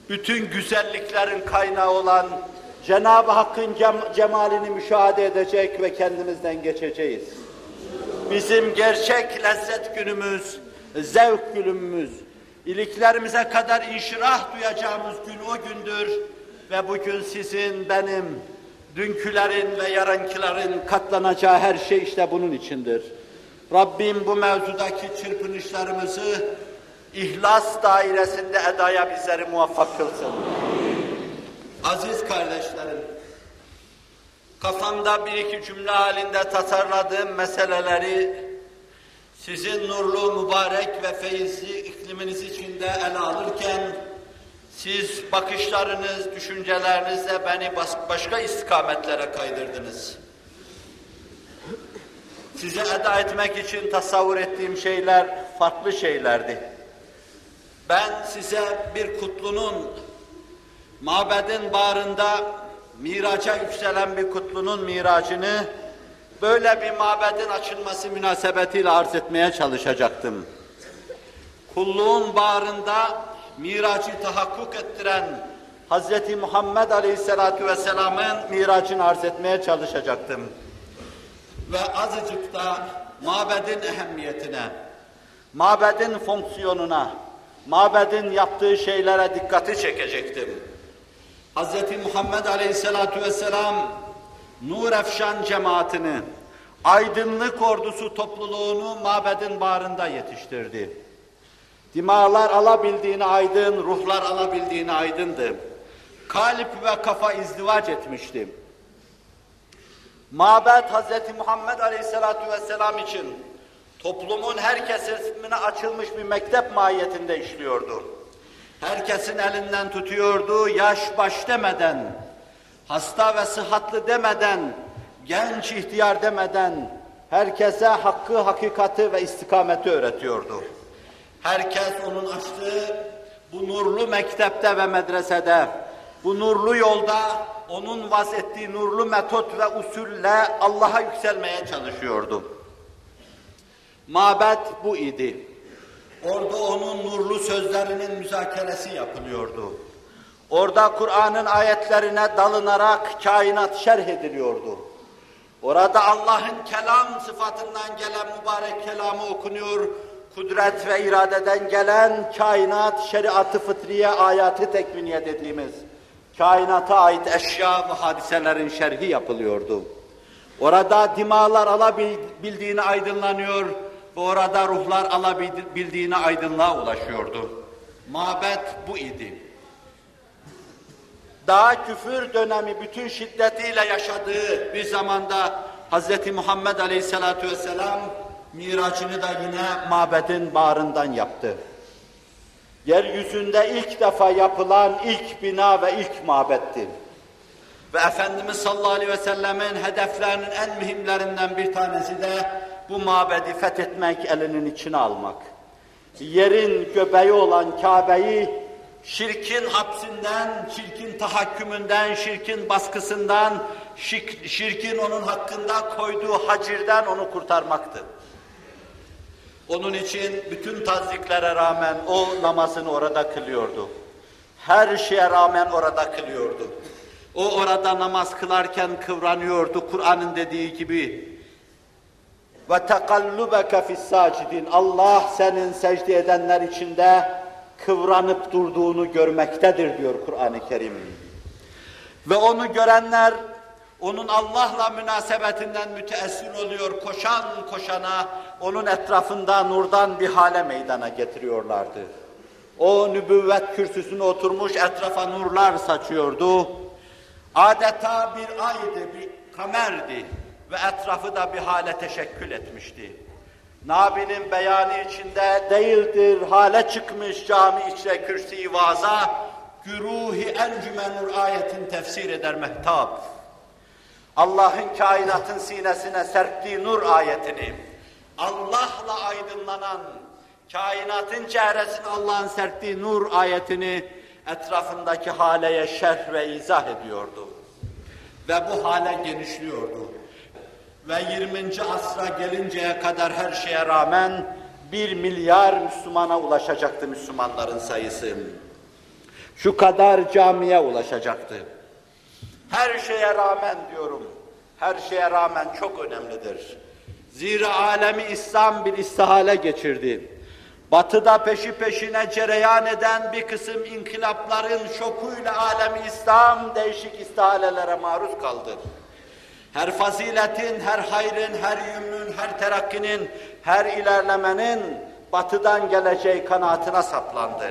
bütün güzelliklerin kaynağı olan Cenab-ı Hakk'ın cem- cemalini müşahede edecek ve kendimizden geçeceğiz. Bizim gerçek lezzet günümüz, zevk günümüz, iliklerimize kadar inşirah duyacağımız gün o gündür ve bugün sizin, benim, dünkülerin ve yarınkilerin katlanacağı her şey işte bunun içindir. Rabbim bu mevzudaki çırpınışlarımızı ihlas dairesinde edaya bizleri muvaffak kılsın. Aziz kardeşlerim, kafamda bir iki cümle halinde tasarladığım meseleleri sizin nurlu, mübarek ve feyizli ikliminiz içinde ele alırken siz bakışlarınız, düşüncelerinizle beni başka istikametlere kaydırdınız. Size eda etmek için tasavvur ettiğim şeyler farklı şeylerdi. Ben size bir kutlunun mabedin bağrında miraca yükselen bir kutlunun miracını böyle bir mabedin açılması münasebetiyle arz etmeye çalışacaktım. Kulluğun bağrında miracı tahakkuk ettiren Hz. Muhammed Aleyhisselatü Vesselam'ın miracını arz etmeye çalışacaktım. Ve azıcık da mabedin ehemmiyetine, mabedin fonksiyonuna, mabedin yaptığı şeylere dikkati çekecektim. Hz. Muhammed Aleyhisselatü Vesselam Nur Efşan cemaatini, aydınlık ordusu topluluğunu mabedin bağrında yetiştirdi. Dimalar alabildiğini aydın, ruhlar alabildiğini aydındı. Kalp ve kafa izdivac etmişti. Mabed Hz. Muhammed Aleyhisselatü Vesselam için toplumun her kesimine açılmış bir mektep mahiyetinde işliyordu. Herkesin elinden tutuyordu, yaş baş demeden, hasta ve sıhhatlı demeden, genç ihtiyar demeden, herkese hakkı, hakikati ve istikameti öğretiyordu. Herkes onun açtığı bu nurlu mektepte ve medresede, bu nurlu yolda onun vaz ettiği nurlu metot ve usulle Allah'a yükselmeye çalışıyordu. Mabet bu idi. Orada onun nurlu sözlerinin müzakeresi yapılıyordu. Orada Kur'an'ın ayetlerine dalınarak kainat şerh ediliyordu. Orada Allah'ın kelam sıfatından gelen mübarek kelamı okunuyor, kudret ve iradeden gelen kainat şeriatı fıtriye ayatı tekviniye dediğimiz kainata ait eşya ve hadiselerin şerhi yapılıyordu. Orada dimalar alabildiğini aydınlanıyor orada ruhlar alabildiğine aydınlığa ulaşıyordu. Mabet bu idi. Daha küfür dönemi bütün şiddetiyle yaşadığı bir zamanda Hz. Muhammed Aleyhisselatü Vesselam miracını da yine mabedin bağrından yaptı. Yeryüzünde ilk defa yapılan ilk bina ve ilk mabetti. Ve Efendimiz sallallahu aleyhi ve sellemin hedeflerinin en mühimlerinden bir tanesi de bu mabedi fethetmek, elinin içine almak. Yerin göbeği olan Kabe'yi şirkin hapsinden, şirkin tahakkümünden, şirkin baskısından, şirk, şirkin onun hakkında koyduğu hacirden onu kurtarmaktı. Onun için bütün taziklere rağmen o namazını orada kılıyordu. Her şeye rağmen orada kılıyordu. O orada namaz kılarken kıvranıyordu Kur'an'ın dediği gibi. Ve tekallubeke fis-sacidin. Allah senin secde edenler içinde kıvranıp durduğunu görmektedir diyor Kur'an-ı Kerim. Ve onu görenler onun Allah'la münasebetinden müteessir oluyor, koşan koşana, onun etrafında nurdan bir hale meydana getiriyorlardı. O nübüvvet kürsüsüne oturmuş etrafa nurlar saçıyordu. Adeta bir aydı, bir kamerdi ve etrafı da bir hale teşekkül etmişti. Nabi'nin beyanı içinde değildir hale çıkmış cami içre kürsi vaza, güruhi encümenur ayetin tefsir eder mehtap. Allah'ın kainatın sinesine serptiği nur ayetini, Allah'la aydınlanan, kainatın çehresine Allah'ın serptiği nur ayetini etrafındaki haleye şerh ve izah ediyordu. Ve bu hale genişliyordu. Ve 20. asra gelinceye kadar her şeye rağmen bir milyar Müslümana ulaşacaktı Müslümanların sayısı. Şu kadar camiye ulaşacaktı. Her şeye rağmen diyorum, her şeye rağmen çok önemlidir. Zira alemi İslam bir istihale geçirdi. Batıda peşi peşine cereyan eden bir kısım inkılapların şokuyla alemi İslam değişik istihalelere maruz kaldı. Her faziletin, her hayrın, her yümnün, her terakkinin, her ilerlemenin batıdan geleceği kanaatine saplandı.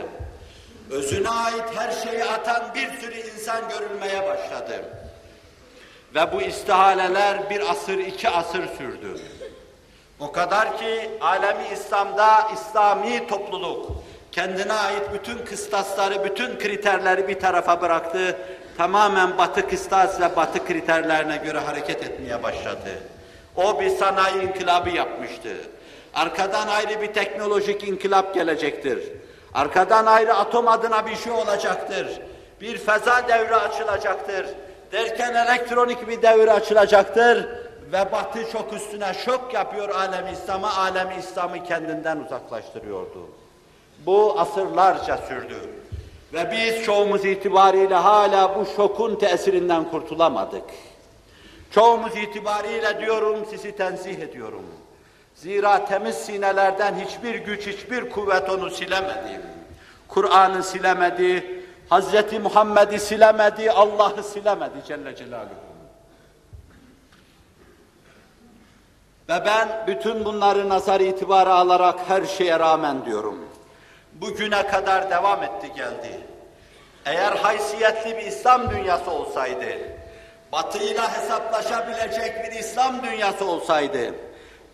Özüne ait her şeyi atan bir sürü insan görülmeye başladı. Ve bu istihaleler bir asır, iki asır sürdü. O kadar ki alemi İslam'da İslami topluluk kendine ait bütün kıstasları, bütün kriterleri bir tarafa bıraktı. Tamamen batı kıstas ve batı kriterlerine göre hareket etmeye başladı. O bir sanayi inkılabı yapmıştı. Arkadan ayrı bir teknolojik inkılap gelecektir. Arkadan ayrı atom adına bir şey olacaktır. Bir feza devri açılacaktır. Derken elektronik bir devir açılacaktır. Ve Batı çok üstüne şok yapıyor alemi İslam'a, alemi İslam'ı kendinden uzaklaştırıyordu. Bu asırlarca sürdü. Ve biz çoğumuz itibariyle hala bu şokun tesirinden kurtulamadık. Çoğumuz itibariyle diyorum, sizi tenzih ediyorum. Zira temiz sinelerden hiçbir güç, hiçbir kuvvet onu silemedi. Kur'an'ı silemedi, Hazreti Muhammed'i silemedi, Allah'ı silemedi Celle Celaluhu. Ve ben bütün bunları nazar itibara alarak her şeye rağmen diyorum. Bugüne kadar devam etti geldi. Eğer haysiyetli bir İslam dünyası olsaydı, batıyla hesaplaşabilecek bir İslam dünyası olsaydı,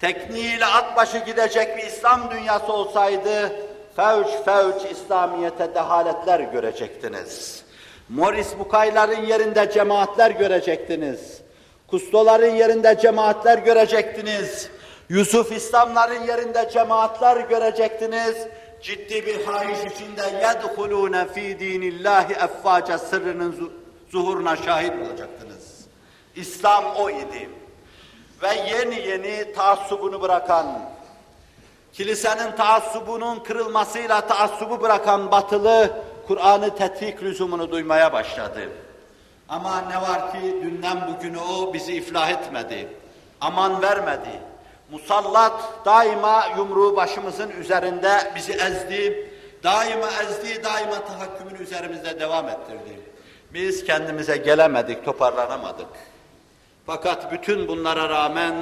tekniğiyle at başı gidecek bir İslam dünyası olsaydı, fevç fevç İslamiyete dehaletler görecektiniz. Morris Bukayların yerinde cemaatler görecektiniz. Kustoların yerinde cemaatler görecektiniz. Yusuf İslamların yerinde cemaatler görecektiniz ciddi bir hayiş içinde yedhulûne fî dînillâhi effâce sırrının zuhuruna şahit olacaktınız. İslam o idi. Ve yeni yeni taassubunu bırakan, kilisenin taassubunun kırılmasıyla taassubu bırakan batılı, Kur'an'ı tetkik lüzumunu duymaya başladı. Ama ne var ki dünden bugüne o bizi iflah etmedi, aman vermedi Musallat daima yumruğu başımızın üzerinde bizi ezdi. Daima ezdi, daima tahakkümün üzerimizde devam ettirdi. Biz kendimize gelemedik, toparlanamadık. Fakat bütün bunlara rağmen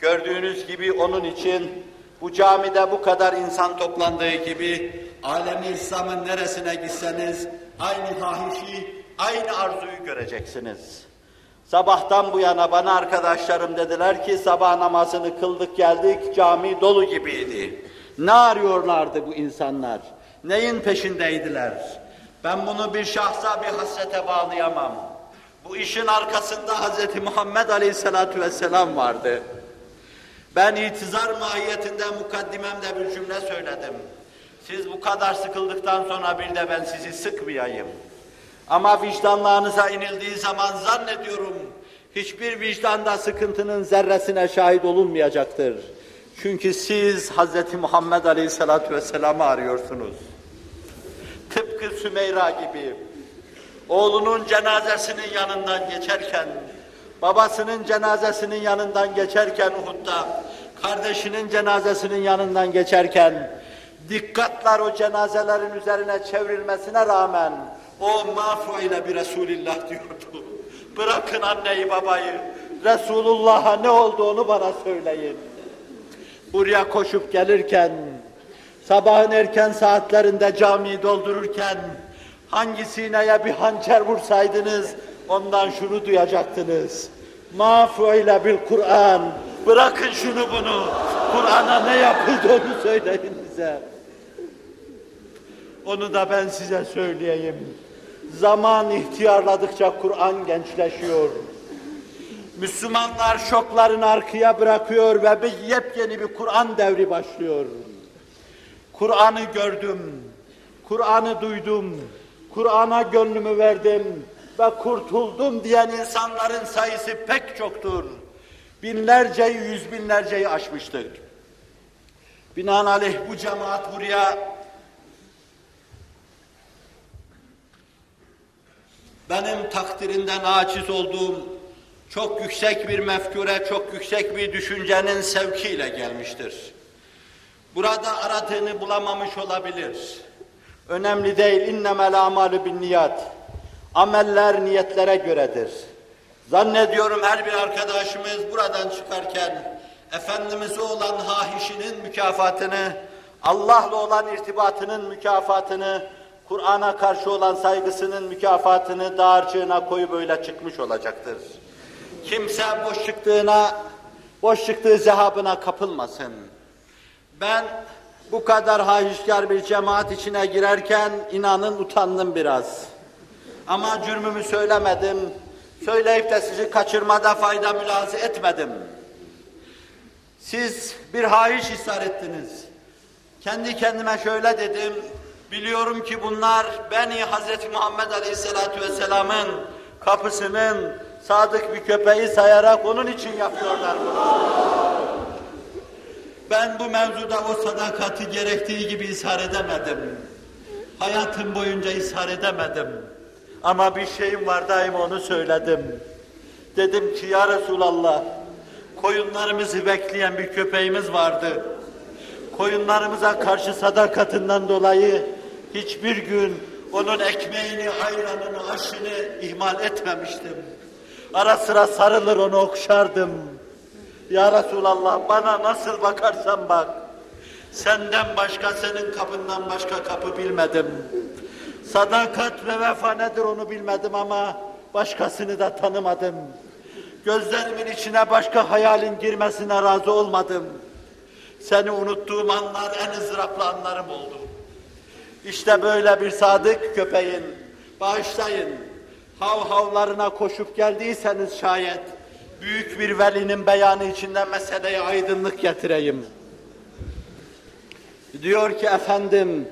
gördüğünüz gibi onun için bu camide bu kadar insan toplandığı gibi alemi İslam'ın neresine gitseniz aynı hahişi, aynı arzuyu göreceksiniz. Sabahtan bu yana bana arkadaşlarım dediler ki sabah namazını kıldık geldik cami dolu gibiydi. Ne arıyorlardı bu insanlar? Neyin peşindeydiler? Ben bunu bir şahsa bir hasrete bağlayamam. Bu işin arkasında Hz. Muhammed Aleyhisselatü Vesselam vardı. Ben itizar mahiyetinde mukaddimemde bir cümle söyledim. Siz bu kadar sıkıldıktan sonra bir de ben sizi sıkmayayım. Ama vicdanlarınıza inildiği zaman zannediyorum hiçbir vicdanda sıkıntının zerresine şahit olunmayacaktır. Çünkü siz Hz. Muhammed Aleyhisselatü Vesselam'ı arıyorsunuz. Tıpkı Sümeyra gibi oğlunun cenazesinin yanından geçerken, babasının cenazesinin yanından geçerken Uhud'da, kardeşinin cenazesinin yanından geçerken, dikkatler o cenazelerin üzerine çevrilmesine rağmen, o mafu ile bir Resulillah diyordu. Bırakın anneyi babayı. Resulullah'a ne olduğunu bana söyleyin. Buraya koşup gelirken, sabahın erken saatlerinde camiyi doldururken, hangi sineye bir hançer vursaydınız, ondan şunu duyacaktınız. Ma fuile bil Kur'an. Bırakın şunu bunu. Kur'an'a ne yapıldı onu söyleyin bize. Onu da ben size söyleyeyim. Zaman ihtiyarladıkça Kur'an gençleşiyor. Müslümanlar şoklarını arkaya bırakıyor ve bir yepyeni bir Kur'an devri başlıyor. Kur'an'ı gördüm, Kur'an'ı duydum, Kur'an'a gönlümü verdim ve kurtuldum diyen insanların sayısı pek çoktur. Binlerceyi, yüz binlerceyi aşmıştır. Binaenaleyh bu cemaat buraya benim takdirinden aciz olduğum çok yüksek bir mefkure, çok yüksek bir düşüncenin sevkiyle gelmiştir. Burada aradığını bulamamış olabilir. Önemli değil. İnnemel amalu bin niyat. Ameller niyetlere göredir. Zannediyorum her bir arkadaşımız buradan çıkarken Efendimiz'e olan hahişinin mükafatını, Allah'la olan irtibatının mükafatını, Kur'an'a karşı olan saygısının mükafatını dağarcığına koyup böyle çıkmış olacaktır. Kimse boş çıktığına, boş çıktığı zehabına kapılmasın. Ben bu kadar hahişkar bir cemaat içine girerken inanın utandım biraz. Ama cürmümü söylemedim. Söyleyip de sizi kaçırmada fayda mülaze etmedim. Siz bir hahiş ishar ettiniz. Kendi kendime şöyle dedim. Biliyorum ki bunlar beni Hazreti Muhammed Aleyhisselatü Vesselam'ın kapısının sadık bir köpeği sayarak onun için yapıyorlar bunu. Ben bu mevzuda o sadakati gerektiği gibi ishar edemedim. Hayatım boyunca ishar edemedim. Ama bir şeyim var daima onu söyledim. Dedim ki ya Resulallah, koyunlarımızı bekleyen bir köpeğimiz vardı. Koyunlarımıza karşı sadakatinden dolayı hiçbir gün onun ekmeğini, ayranını, aşını ihmal etmemiştim. Ara sıra sarılır onu okşardım. Ya Resulallah bana nasıl bakarsan bak. Senden başka, senin kapından başka kapı bilmedim. Sadakat ve vefa nedir onu bilmedim ama başkasını da tanımadım. Gözlerimin içine başka hayalin girmesine razı olmadım. Seni unuttuğum anlar en ızdıraplı anlarım oldu. İşte böyle bir sadık köpeğin, bağışlayın, hav havlarına koşup geldiyseniz şayet, büyük bir velinin beyanı içinde meseleye aydınlık getireyim. Diyor ki efendim,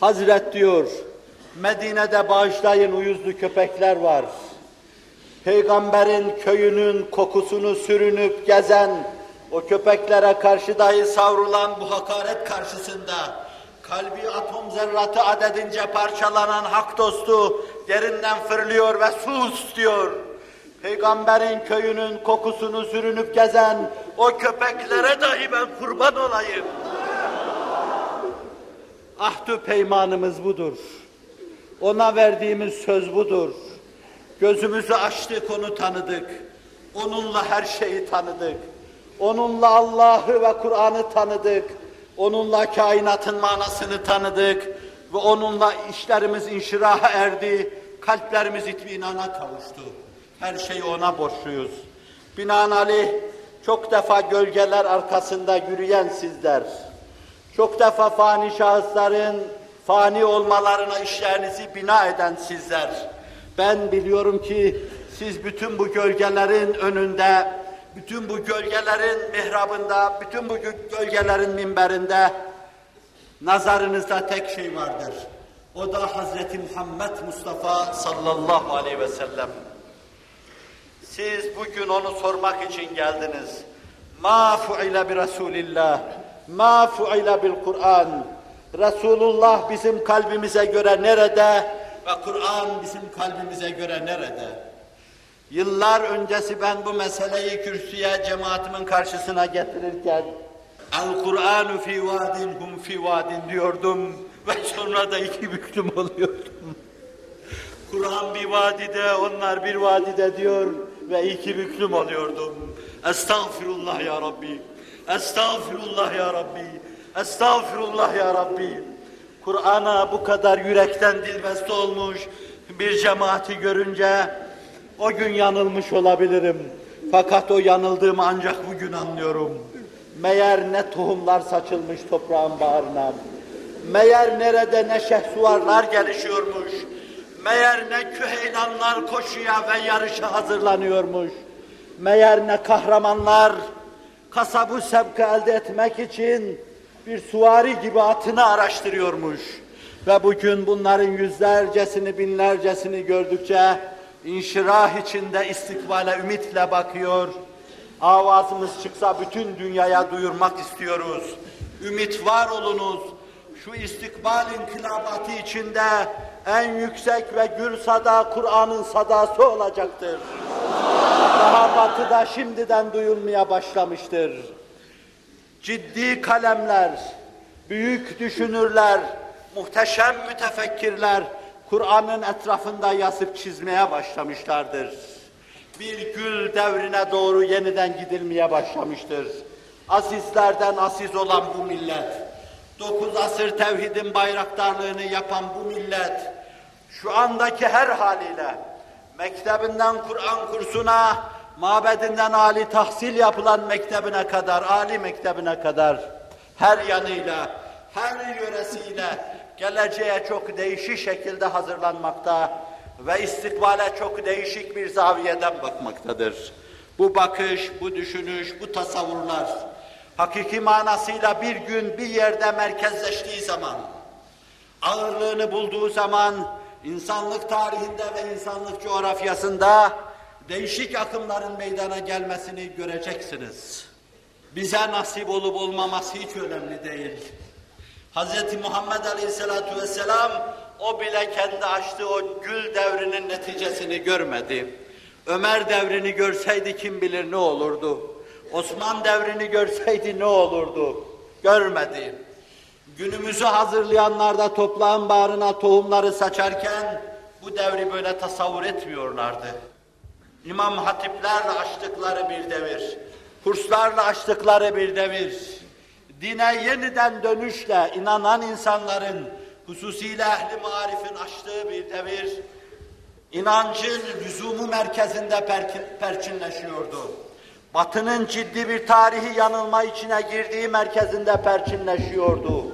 Hazret diyor, Medine'de bağışlayın uyuzlu köpekler var. Peygamberin köyünün kokusunu sürünüp gezen, o köpeklere karşı dahi savrulan bu hakaret karşısında, kalbi atom zerratı adedince parçalanan hak dostu derinden fırlıyor ve sus diyor. Peygamberin köyünün kokusunu sürünüp gezen o köpeklere dahi ben kurban olayım. Ahdü peymanımız budur. Ona verdiğimiz söz budur. Gözümüzü açtık, onu tanıdık. Onunla her şeyi tanıdık. Onunla Allah'ı ve Kur'an'ı tanıdık. Onunla kainatın manasını tanıdık. Ve onunla işlerimiz inşiraha erdi. Kalplerimiz itminana kavuştu. Her şeyi ona borçluyuz. Binaenaleyh çok defa gölgeler arkasında yürüyen sizler, çok defa fani şahısların fani olmalarına işlerinizi bina eden sizler. Ben biliyorum ki siz bütün bu gölgelerin önünde, bütün bu gölgelerin mihrabında, bütün bu gölgelerin minberinde nazarınızda tek şey vardır. O da Hazreti Muhammed Mustafa sallallahu aleyhi ve sellem. Siz bugün onu sormak için geldiniz. Ma fu'ile bi Resulillah, ma fu'ile bil Kur'an. Resulullah bizim kalbimize göre nerede ve Kur'an bizim kalbimize göre nerede? Yıllar öncesi ben bu meseleyi kürsüye cemaatimin karşısına getirirken El Kur'anu fi vadin hum fi vadin diyordum ve sonra da iki büklüm oluyordum. Kur'an bir vadide, onlar bir vadide diyor ve iki büklüm oluyordum. Estağfirullah ya Rabbi. Estağfirullah ya Rabbi. Estağfirullah ya Rabbi. Kur'an'a bu kadar yürekten dilbeste olmuş bir cemaati görünce o gün yanılmış olabilirim. Fakat o yanıldığımı ancak bugün anlıyorum. Meğer ne tohumlar saçılmış toprağın bağrına. Meğer nerede ne şehsuvarlar gelişiyormuş. Meğer ne küheylanlar koşuya ve yarışa hazırlanıyormuş. Meğer ne kahramanlar kasabı sevki elde etmek için bir suvari gibi atını araştırıyormuş. Ve bugün bunların yüzlercesini, binlercesini gördükçe inşirah içinde istikbale ümitle bakıyor. Avazımız çıksa bütün dünyaya duyurmak istiyoruz. Ümit var olunuz. Şu istikbal inkılabatı içinde en yüksek ve gür sada Kur'an'ın sadası olacaktır. Daha batıda şimdiden duyulmaya başlamıştır. Ciddi kalemler, büyük düşünürler, muhteşem mütefekkirler Kur'an'ın etrafında yazıp çizmeye başlamışlardır. Bir gül devrine doğru yeniden gidilmeye başlamıştır. Azizlerden aziz olan bu millet, dokuz asır tevhidin bayraktarlığını yapan bu millet, şu andaki her haliyle, mektebinden Kur'an kursuna, mabedinden Ali tahsil yapılan mektebine kadar, Ali mektebine kadar, her yanıyla, her yöresiyle geleceğe çok değişik şekilde hazırlanmakta ve istikbale çok değişik bir zaviyeden bakmaktadır. Bu bakış, bu düşünüş, bu tasavvurlar hakiki manasıyla bir gün bir yerde merkezleştiği zaman, ağırlığını bulduğu zaman insanlık tarihinde ve insanlık coğrafyasında değişik akımların meydana gelmesini göreceksiniz. Bize nasip olup olmaması hiç önemli değil. Hz. Muhammed Aleyhisselatü Vesselam o bile kendi açtığı o gül devrinin neticesini görmedi. Ömer devrini görseydi kim bilir ne olurdu. Osman devrini görseydi ne olurdu? Görmedi. Günümüzü hazırlayanlar da toprağın bağrına tohumları saçarken bu devri böyle tasavvur etmiyorlardı. İmam hatiplerle açtıkları bir devir, kurslarla açtıkları bir devir, dine yeniden dönüşle inanan insanların, hususiyle ehli marifin açtığı bir devir, inancın lüzumu merkezinde perçinleşiyordu. Batının ciddi bir tarihi yanılma içine girdiği merkezinde perçinleşiyordu.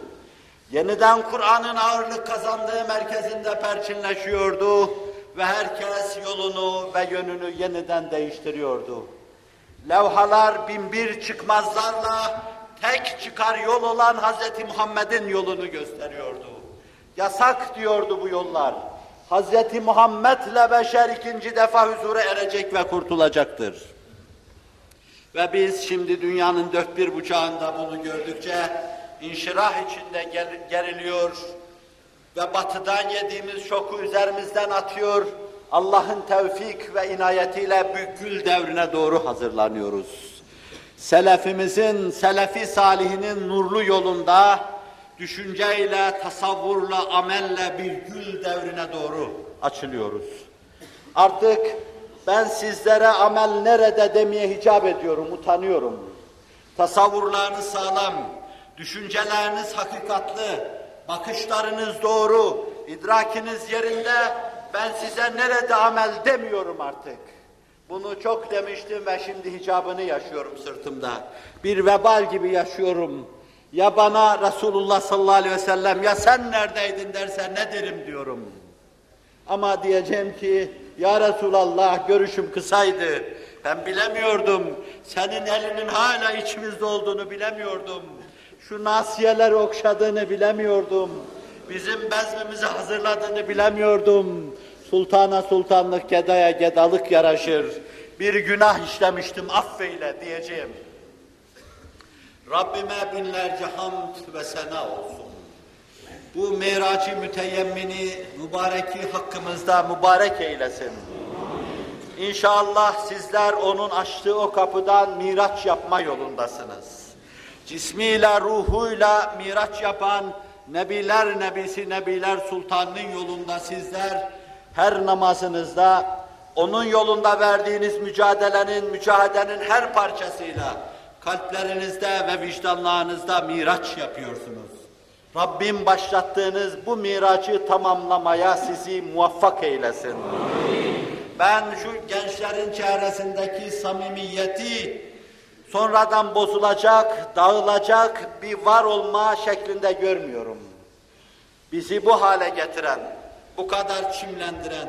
Yeniden Kur'an'ın ağırlık kazandığı merkezinde perçinleşiyordu ve herkes yolunu ve yönünü yeniden değiştiriyordu. Levhalar binbir çıkmazlarla tek çıkar yol olan Hz. Muhammed'in yolunu gösteriyordu. Yasak diyordu bu yollar. Hz. Muhammed'le beşer ikinci defa huzura erecek ve kurtulacaktır. Ve biz şimdi dünyanın dört bir bucağında bunu gördükçe inşirah içinde geriliyor ve batıdan yediğimiz şoku üzerimizden atıyor. Allah'ın tevfik ve inayetiyle büyük gül devrine doğru hazırlanıyoruz. Selefimizin, selefi salihinin nurlu yolunda düşünceyle, tasavvurla, amelle bir gül devrine doğru açılıyoruz. Artık ben sizlere amel nerede demeye hicap ediyorum, utanıyorum. Tasavvurlarınız sağlam, düşünceleriniz hakikatlı, bakışlarınız doğru, idrakiniz yerinde, ben size nerede amel demiyorum artık. Bunu çok demiştim ve şimdi hicabını yaşıyorum sırtımda. Bir vebal gibi yaşıyorum. Ya bana Resulullah sallallahu aleyhi ve sellem ya sen neredeydin derse ne derim diyorum. Ama diyeceğim ki ya Resulallah görüşüm kısaydı. Ben bilemiyordum. Senin elinin hala içimizde olduğunu bilemiyordum. Şu nasiyeleri okşadığını bilemiyordum. Bizim bezmimizi hazırladığını bilemiyordum. Sultana sultanlık, gedaya gedalık yaraşır. Bir günah işlemiştim, affeyle diyeceğim. Rabbime binlerce hamd ve sena olsun. Bu miracı müteyemmini mübareki hakkımızda mübarek eylesin. İnşallah sizler onun açtığı o kapıdan miraç yapma yolundasınız. Cismiyle, ruhuyla miraç yapan Nebiler Nebisi, Nebiler Sultanı'nın yolunda sizler her namazınızda onun yolunda verdiğiniz mücadelenin, mücadelenin her parçasıyla kalplerinizde ve vicdanlarınızda miraç yapıyorsunuz. Rabbim başlattığınız bu miracı tamamlamaya sizi muvaffak eylesin. Ben şu gençlerin çehresindeki samimiyeti sonradan bozulacak, dağılacak bir var olma şeklinde görmüyorum. Bizi bu hale getiren, bu kadar çimlendiren,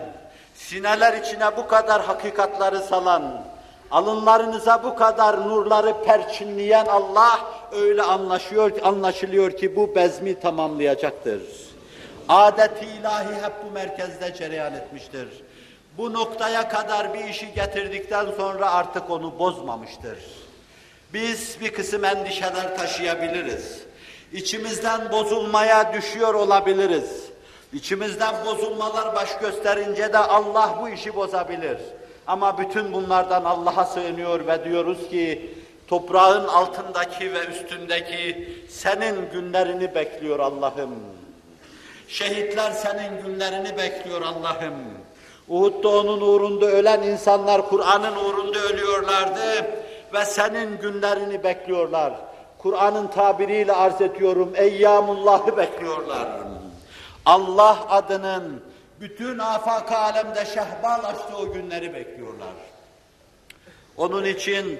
sineler içine bu kadar hakikatları salan, alınlarınıza bu kadar nurları perçinleyen Allah öyle anlaşıyor, anlaşılıyor ki bu bezmi tamamlayacaktır. Adeti ilahi hep bu merkezde cereyan etmiştir. Bu noktaya kadar bir işi getirdikten sonra artık onu bozmamıştır. Biz bir kısım endişeler taşıyabiliriz. İçimizden bozulmaya düşüyor olabiliriz. İçimizden bozulmalar baş gösterince de Allah bu işi bozabilir. Ama bütün bunlardan Allah'a sığınıyor ve diyoruz ki toprağın altındaki ve üstündeki senin günlerini bekliyor Allah'ım. Şehitler senin günlerini bekliyor Allah'ım. Uhud'da onun uğrunda ölen insanlar Kur'an'ın uğrunda ölüyorlardı ve senin günlerini bekliyorlar. Kur'an'ın tabiriyle arz ediyorum, Eyyamullah'ı bekliyorlar. Allah adının bütün afak alemde şehbal açtığı o günleri bekliyorlar. Onun için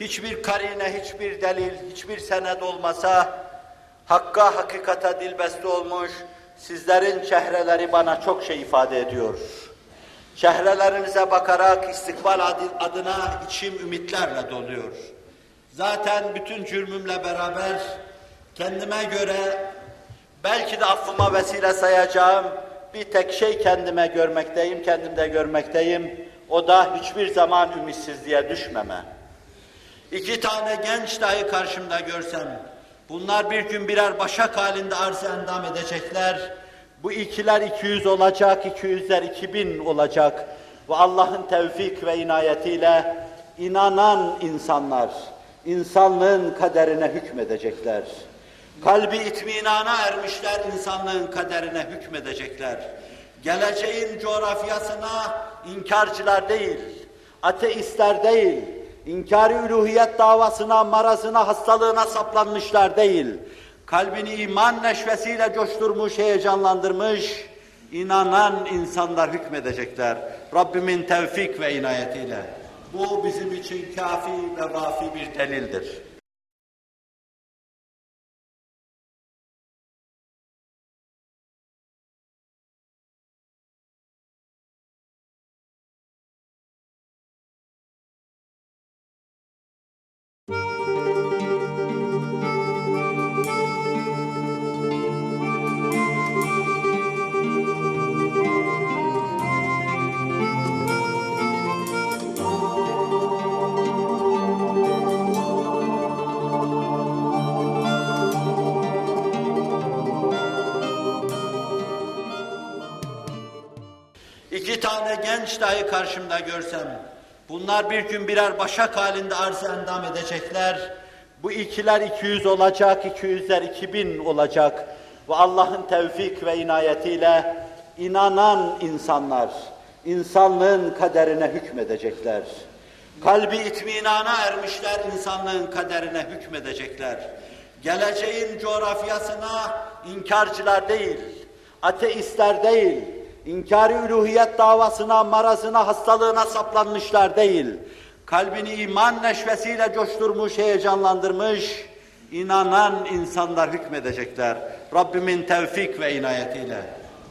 hiçbir karine, hiçbir delil, hiçbir senet olmasa, hakka, hakikata dilbeste olmuş, sizlerin çehreleri bana çok şey ifade ediyor. Çehrelerinize bakarak istikbal adına içim ümitlerle doluyor. Zaten bütün cürmümle beraber kendime göre belki de affıma vesile sayacağım bir tek şey kendime görmekteyim, kendimde görmekteyim. O da hiçbir zaman ümitsizliğe düşmeme. İki tane genç dahi karşımda görsem, bunlar bir gün birer başak halinde arz endam edecekler. Bu ikiler 200 olacak, 200'ler 2000 olacak. Ve Allah'ın tevfik ve inayetiyle inanan insanlar, insanlığın kaderine hükmedecekler. Kalbi itminana ermişler, insanlığın kaderine hükmedecekler. Geleceğin coğrafyasına inkarcılar değil, ateistler değil, inkar üluhiyet davasına, marazına, hastalığına saplanmışlar değil. Kalbini iman neşvesiyle coşturmuş, heyecanlandırmış, inanan insanlar hükmedecekler. Rabbimin tevfik ve inayetiyle. Bu bizim için kafi ve vafi bir delildir. Genç dahi karşımda görsem, bunlar bir gün birer başak halinde arz endam edecekler. Bu ikiler 200 olacak, 200'ler 2000 olacak. Ve Allah'ın tevfik ve inayetiyle inanan insanlar, insanlığın kaderine hükmedecekler. Kalbi itminana ermişler, insanlığın kaderine hükmedecekler. Geleceğin coğrafyasına inkarcılar değil, ateistler değil, inkar-ı üluhiyet davasına, marazına, hastalığına saplanmışlar değil. Kalbini iman neşvesiyle coşturmuş, heyecanlandırmış, inanan insanlar hükmedecekler. Rabbimin tevfik ve inayetiyle.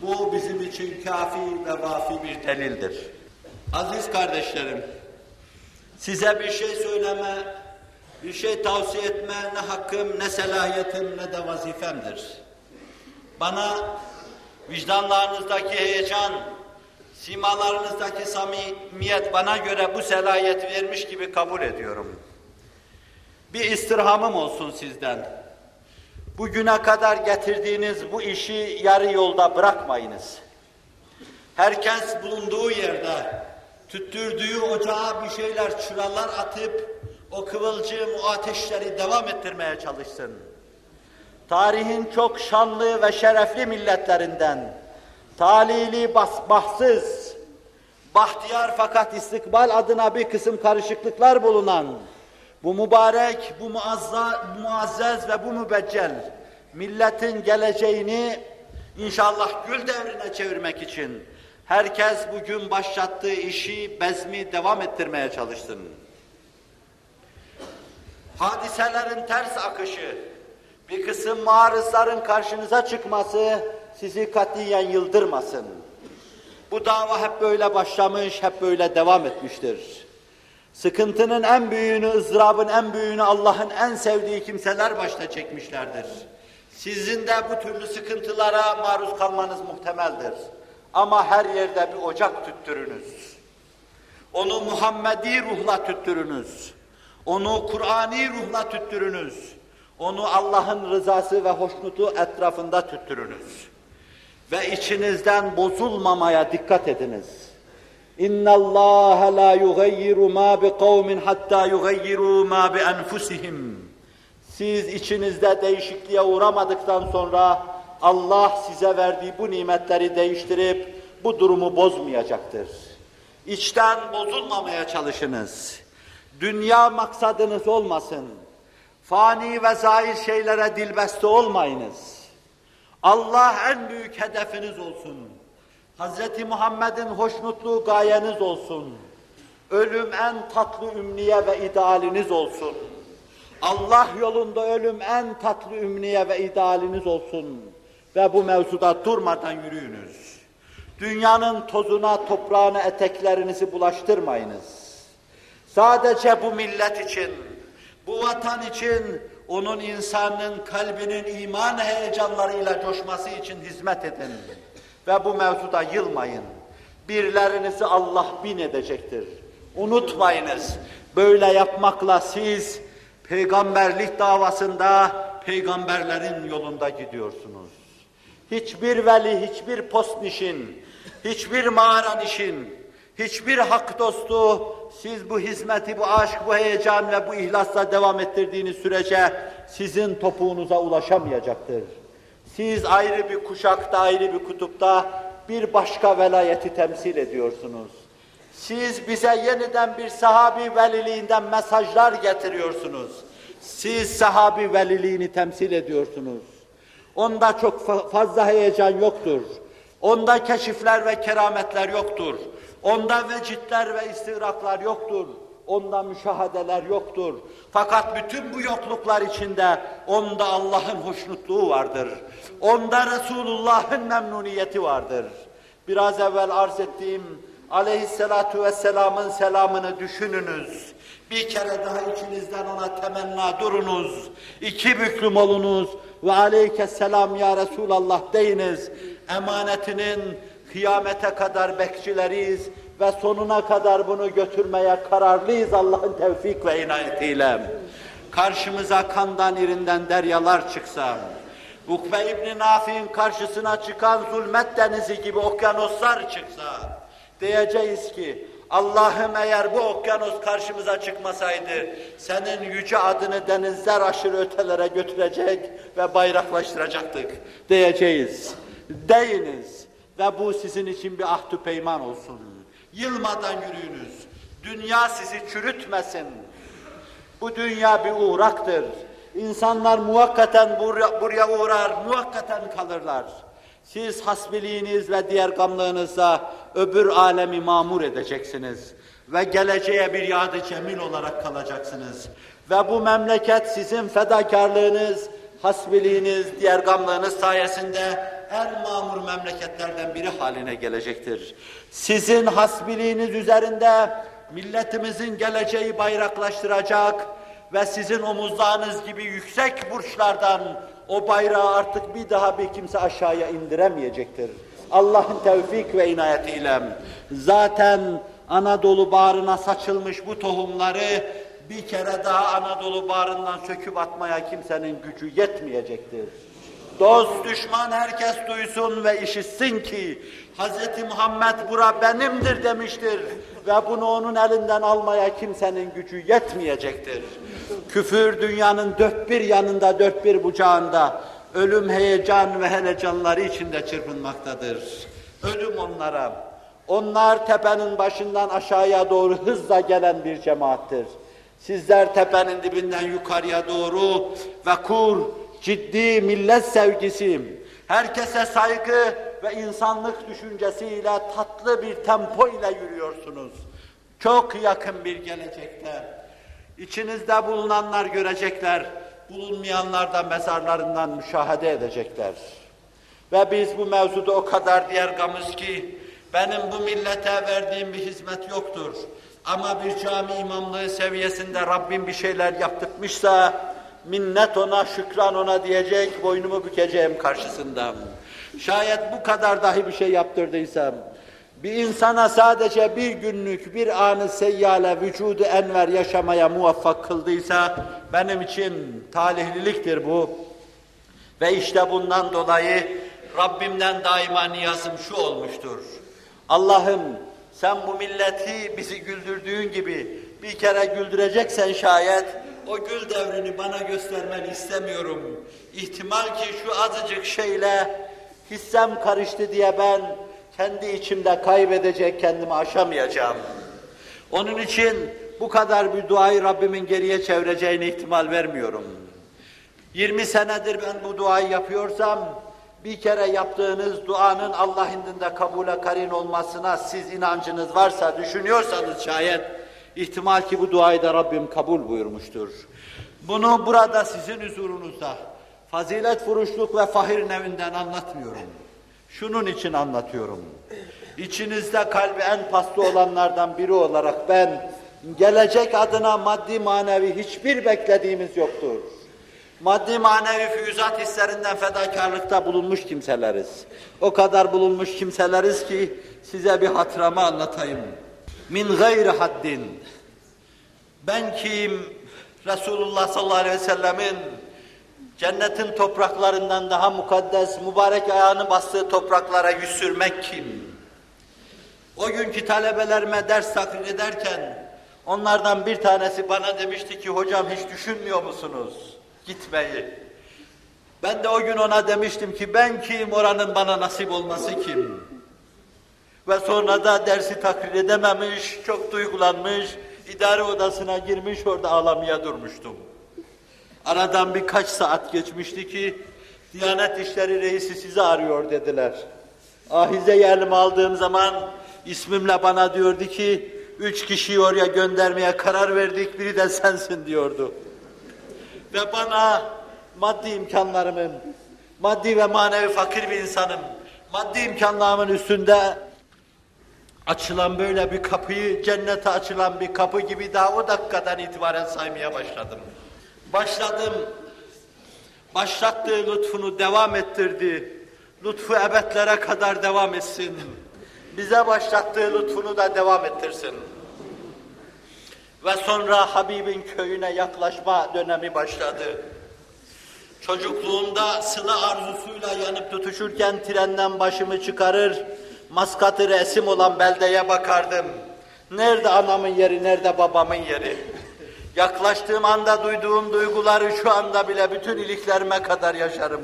Bu bizim için kafi ve vafi bir delildir. Aziz kardeşlerim, size bir şey söyleme, bir şey tavsiye etme ne hakkım, ne selahiyetim, ne de vazifemdir. Bana vicdanlarınızdaki heyecan, simalarınızdaki samimiyet bana göre bu selahiyet vermiş gibi kabul ediyorum. Bir istirhamım olsun sizden. Bugüne kadar getirdiğiniz bu işi yarı yolda bırakmayınız. Herkes bulunduğu yerde tüttürdüğü ocağa bir şeyler, çıralar atıp o kıvılcım, o ateşleri devam ettirmeye çalışsın tarihin çok şanlı ve şerefli milletlerinden, talili bas, bahsız, bahtiyar fakat istikbal adına bir kısım karışıklıklar bulunan, bu mübarek, bu muazza, muazzez ve bu mübeccel milletin geleceğini inşallah gül devrine çevirmek için herkes bugün başlattığı işi, bezmi devam ettirmeye çalışsın. Hadiselerin ters akışı, bir kısım marızların karşınıza çıkması sizi katiyen yıldırmasın. Bu dava hep böyle başlamış, hep böyle devam etmiştir. Sıkıntının en büyüğünü, ızdırabın en büyüğünü Allah'ın en sevdiği kimseler başta çekmişlerdir. Sizin de bu türlü sıkıntılara maruz kalmanız muhtemeldir. Ama her yerde bir ocak tüttürünüz. Onu Muhammedi ruhla tüttürünüz. Onu Kur'ani ruhla tüttürünüz. Onu Allah'ın rızası ve hoşnutu etrafında tüttürünüz. Ve içinizden bozulmamaya dikkat ediniz. La yugayyiru ma bi kavmin hatta yugayyiru ma bi enfusihim. Siz içinizde değişikliğe uğramadıktan sonra Allah size verdiği bu nimetleri değiştirip bu durumu bozmayacaktır. İçten bozulmamaya çalışınız. Dünya maksadınız olmasın. Fani ve zahir şeylere dilbeste olmayınız. Allah en büyük hedefiniz olsun. Hz. Muhammed'in hoşnutluğu gayeniz olsun. Ölüm en tatlı ümniye ve idealiniz olsun. Allah yolunda ölüm en tatlı ümniye ve idealiniz olsun. Ve bu mevzuda durmadan yürüyünüz. Dünyanın tozuna, toprağına eteklerinizi bulaştırmayınız. Sadece bu millet için, bu vatan için, onun insanın kalbinin iman heyecanlarıyla coşması için hizmet edin. Ve bu mevzuda yılmayın. Birlerinizi Allah bin edecektir. Unutmayınız, böyle yapmakla siz peygamberlik davasında peygamberlerin yolunda gidiyorsunuz. Hiçbir veli, hiçbir post nişin, hiçbir mağara nişin, hiçbir hak dostu siz bu hizmeti, bu aşk, bu heyecan ve bu ihlasla devam ettirdiğiniz sürece sizin topuğunuza ulaşamayacaktır. Siz ayrı bir kuşakta, ayrı bir kutupta bir başka velayeti temsil ediyorsunuz. Siz bize yeniden bir sahabi veliliğinden mesajlar getiriyorsunuz. Siz sahabi veliliğini temsil ediyorsunuz. Onda çok fazla heyecan yoktur. Onda keşifler ve kerametler yoktur. Onda vecitler ve istigraklar yoktur. Onda müşahadeler yoktur. Fakat bütün bu yokluklar içinde onda Allah'ın hoşnutluğu vardır. Onda Resulullah'ın memnuniyeti vardır. Biraz evvel arz ettiğim aleyhissalatu vesselamın selamını düşününüz. Bir kere daha içinizden ona temenna durunuz. İki büklüm olunuz ve aleykesselam ya Resulallah deyiniz. Emanetinin kıyamete kadar bekçileriyiz ve sonuna kadar bunu götürmeye kararlıyız Allah'ın tevfik ve inayetiyle. Karşımıza kandan irinden deryalar çıksa, Ukbe İbni Nafi'nin karşısına çıkan zulmet denizi gibi okyanuslar çıksa, diyeceğiz ki, Allah'ım eğer bu okyanus karşımıza çıkmasaydı, senin yüce adını denizler aşırı ötelere götürecek ve bayraklaştıracaktık diyeceğiz. Deyiniz ve bu sizin için bir ahdü peyman olsun. Yılmadan yürüyünüz. Dünya sizi çürütmesin. Bu dünya bir uğraktır. İnsanlar muvakkaten buraya, buraya uğrar, muvakkaten kalırlar. Siz hasbiliğiniz ve diğer gamlığınızla öbür alemi mamur edeceksiniz. Ve geleceğe bir yadı cemil olarak kalacaksınız. Ve bu memleket sizin fedakarlığınız, hasbiliğiniz, diğer gamlığınız sayesinde en mamur memleketlerden biri haline gelecektir. Sizin hasbiliğiniz üzerinde milletimizin geleceği bayraklaştıracak ve sizin omuzlarınız gibi yüksek burçlardan o bayrağı artık bir daha bir kimse aşağıya indiremeyecektir. Allah'ın tevfik ve inayetiyle zaten Anadolu bağrına saçılmış bu tohumları bir kere daha Anadolu bağrından söküp atmaya kimsenin gücü yetmeyecektir. Dost düşman herkes duysun ve işitsin ki Hz. Muhammed bura benimdir demiştir ve bunu onun elinden almaya kimsenin gücü yetmeyecektir. Küfür dünyanın dört bir yanında, dört bir bucağında ölüm heyecan ve helecanları içinde çırpınmaktadır. Ölüm onlara. Onlar tepenin başından aşağıya doğru hızla gelen bir cemaattir. Sizler tepenin dibinden yukarıya doğru ve kur, ciddi millet sevgisi, herkese saygı ve insanlık düşüncesiyle tatlı bir tempo ile yürüyorsunuz. Çok yakın bir gelecekte. İçinizde bulunanlar görecekler, bulunmayanlar da mezarlarından müşahede edecekler. Ve biz bu mevzuda o kadar diğer gamız ki, benim bu millete verdiğim bir hizmet yoktur. Ama bir cami imamlığı seviyesinde Rabbim bir şeyler yaptırmışsa, minnet ona, şükran ona diyecek, boynumu bükeceğim karşısında. Şayet bu kadar dahi bir şey yaptırdıysam, bir insana sadece bir günlük, bir anı seyyale, vücudu enver yaşamaya muvaffak kıldıysa, benim için talihliliktir bu. Ve işte bundan dolayı Rabbimden daima niyazım şu olmuştur. Allah'ım sen bu milleti bizi güldürdüğün gibi bir kere güldüreceksen şayet o gül devrini bana göstermeni istemiyorum. İhtimal ki şu azıcık şeyle hissem karıştı diye ben kendi içimde kaybedecek, kendimi aşamayacağım. Onun için bu kadar bir duayı Rabbimin geriye çevireceğine ihtimal vermiyorum. 20 senedir ben bu duayı yapıyorsam, bir kere yaptığınız duanın Allah indinde kabule karin olmasına siz inancınız varsa, düşünüyorsanız şayet, ihtimal ki bu duayı da Rabbim kabul buyurmuştur. Bunu burada sizin huzurunuzda, fazilet furuşluk ve fahir nevinden anlatmıyorum. Şunun için anlatıyorum. İçinizde kalbi en paslı olanlardan biri olarak ben, gelecek adına maddi manevi hiçbir beklediğimiz yoktur. Maddi manevi füyüzat hislerinden fedakarlıkta bulunmuş kimseleriz. O kadar bulunmuş kimseleriz ki size bir hatırama anlatayım. Min gayri haddin. Ben kim? Resulullah sallallahu aleyhi ve sellemin cennetin topraklarından daha mukaddes, mübarek ayağını bastığı topraklara yüz sürmek kim? O günkü talebelerime ders takrir ederken onlardan bir tanesi bana demişti ki hocam hiç düşünmüyor musunuz gitmeyi? Ben de o gün ona demiştim ki ben kim oranın bana nasip olması kim? Ve sonra da dersi takrir edememiş, çok duygulanmış, idare odasına girmiş orada ağlamaya durmuştum. Aradan birkaç saat geçmişti ki Diyanet İşleri Reisi sizi arıyor dediler. Ahize elime aldığım zaman ismimle bana diyordu ki üç kişiyi oraya göndermeye karar verdik biri de sensin diyordu. Ve bana maddi imkanlarımın, maddi ve manevi fakir bir insanım, maddi imkanlarımın üstünde açılan böyle bir kapıyı, cennete açılan bir kapı gibi daha o dakikadan itibaren saymaya başladım. Başladım, başlattığı lütfunu devam ettirdi. Lütfu ebedlere kadar devam etsin. Bize başlattığı lütfunu da devam ettirsin. Ve sonra Habib'in köyüne yaklaşma dönemi başladı. Çocukluğumda sıla arzusuyla yanıp tutuşurken trenden başımı çıkarır, maskatı resim olan beldeye bakardım. Nerede anamın yeri, nerede babamın yeri? Yaklaştığım anda duyduğum duyguları şu anda bile bütün iliklerime kadar yaşarım.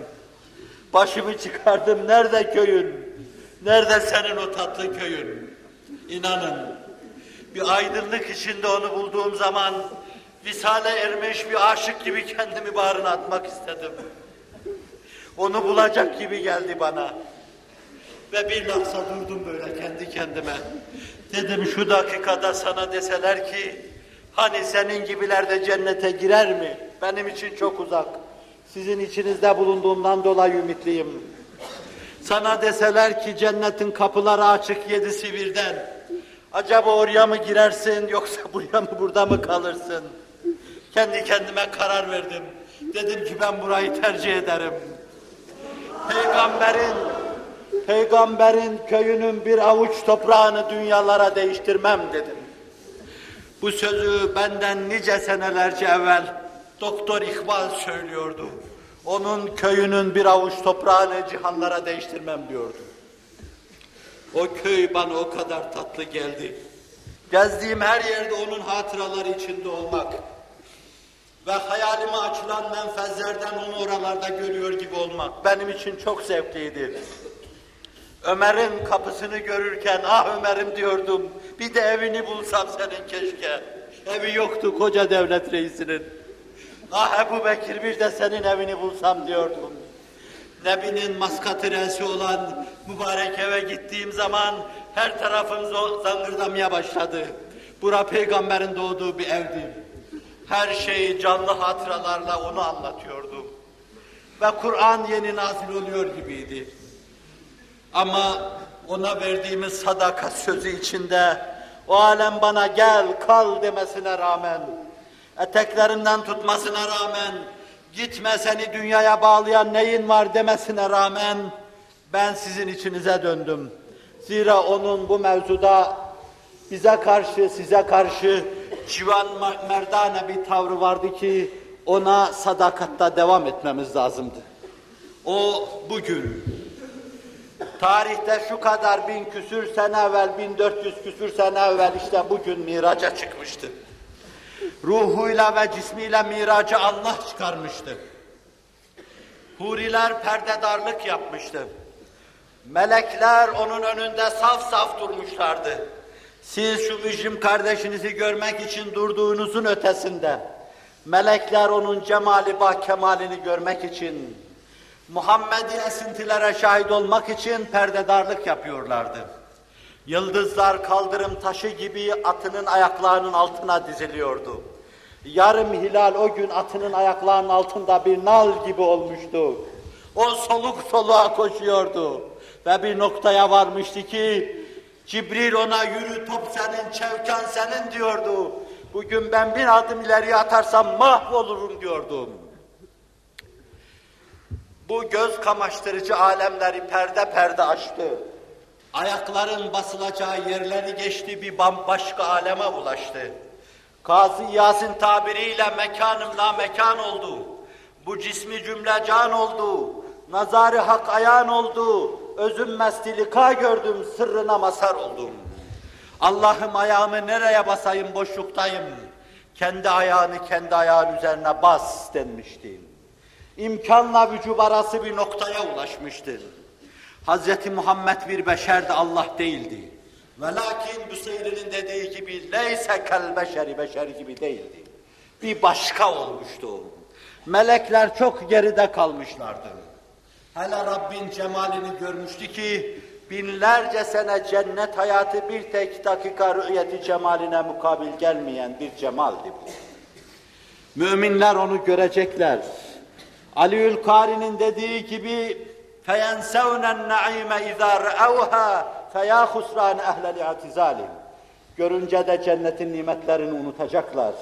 Başımı çıkardım, nerede köyün? Nerede senin o tatlı köyün? İnanın, bir aydınlık içinde onu bulduğum zaman visale ermiş bir aşık gibi kendimi bağrına atmak istedim. Onu bulacak gibi geldi bana. Ve bir lahza durdum böyle kendi kendime. Dedim şu dakikada sana deseler ki hani senin gibiler de cennete girer mi? Benim için çok uzak. Sizin içinizde bulunduğumdan dolayı ümitliyim. Sana deseler ki cennetin kapıları açık yedisi birden. Acaba oraya mı girersin yoksa buraya mı burada mı kalırsın? Kendi kendime karar verdim. Dedim ki ben burayı tercih ederim. Peygamberin Peygamberin köyünün bir avuç toprağını dünyalara değiştirmem dedim. Bu sözü benden nice senelerce evvel Doktor İkbal söylüyordu. Onun köyünün bir avuç toprağını cihanlara değiştirmem diyordu. O köy bana o kadar tatlı geldi. Gezdiğim her yerde onun hatıraları içinde olmak ve hayalime açılan menfezlerden onu oralarda görüyor gibi olmak benim için çok zevkliydi. Ömer'in kapısını görürken ah Ömer'im diyordum. Bir de evini bulsam senin keşke. Evi yoktu koca devlet reisinin. Ah Ebu Bekir bir de senin evini bulsam diyordum. Nebi'nin maskatı reisi olan mübarek eve gittiğim zaman her tarafım zangırdamaya başladı. Bura peygamberin doğduğu bir evdi. Her şey canlı hatıralarla onu anlatıyordu. Ve Kur'an yeni nazil oluyor gibiydi. Ama ona verdiğimiz sadakat sözü içinde o alem bana gel kal demesine rağmen eteklerimden tutmasına rağmen gitme seni dünyaya bağlayan neyin var demesine rağmen ben sizin içinize döndüm. Zira onun bu mevzuda bize karşı, size karşı civan merdane bir tavrı vardı ki ona sadakatta devam etmemiz lazımdı. O bugün Tarihte şu kadar bin küsür sene evvel, 1400 küsür sene evvel işte bugün miraca çıkmıştı. Ruhuyla ve cismiyle miracı Allah çıkarmıştı. Huriler perdedarlık yapmıştı. Melekler onun önünde saf saf durmuşlardı. Siz şu mücrim kardeşinizi görmek için durduğunuzun ötesinde, melekler onun cemali bah kemalini görmek için, Muhammedi esintilere şahit olmak için perdedarlık yapıyorlardı. Yıldızlar kaldırım taşı gibi atının ayaklarının altına diziliyordu. Yarım hilal o gün atının ayaklarının altında bir nal gibi olmuştu. O soluk soluğa koşuyordu. Ve bir noktaya varmıştı ki Cibril ona yürü top senin, çevkan senin diyordu. Bugün ben bir adım ileriye atarsam mahvolurum diyordum. Bu göz kamaştırıcı alemleri perde perde açtı. Ayakların basılacağı yerleri geçti bir bambaşka aleme ulaştı. Kazı Yasin tabiriyle mekanım la mekan oldu. Bu cismi cümle can oldu. Nazarı hak ayan oldu. Özüm mestilika gördüm, sırrına mazhar oldum. Allah'ım ayağımı nereye basayım boşluktayım. Kendi ayağını kendi ayağın üzerine bas denmişti imkanla vücub arası bir noktaya ulaşmıştır. Hz. Muhammed bir beşerdi, Allah değildi. Velakin Büseyri'nin dediği gibi leyse kel beşeri, beşer gibi değildi. Bir başka olmuştu. Melekler çok geride kalmışlardı. Hele Rabbin cemalini görmüştü ki binlerce sene cennet hayatı bir tek dakika rüyeti cemaline mukabil gelmeyen bir cemaldi bu. Müminler onu görecekler. Aliül Kari'nin dediği gibi feyensevnen naime izâ re'evhâ feyâ husrân ehlel. Görünce de cennetin nimetlerini unutacaklar.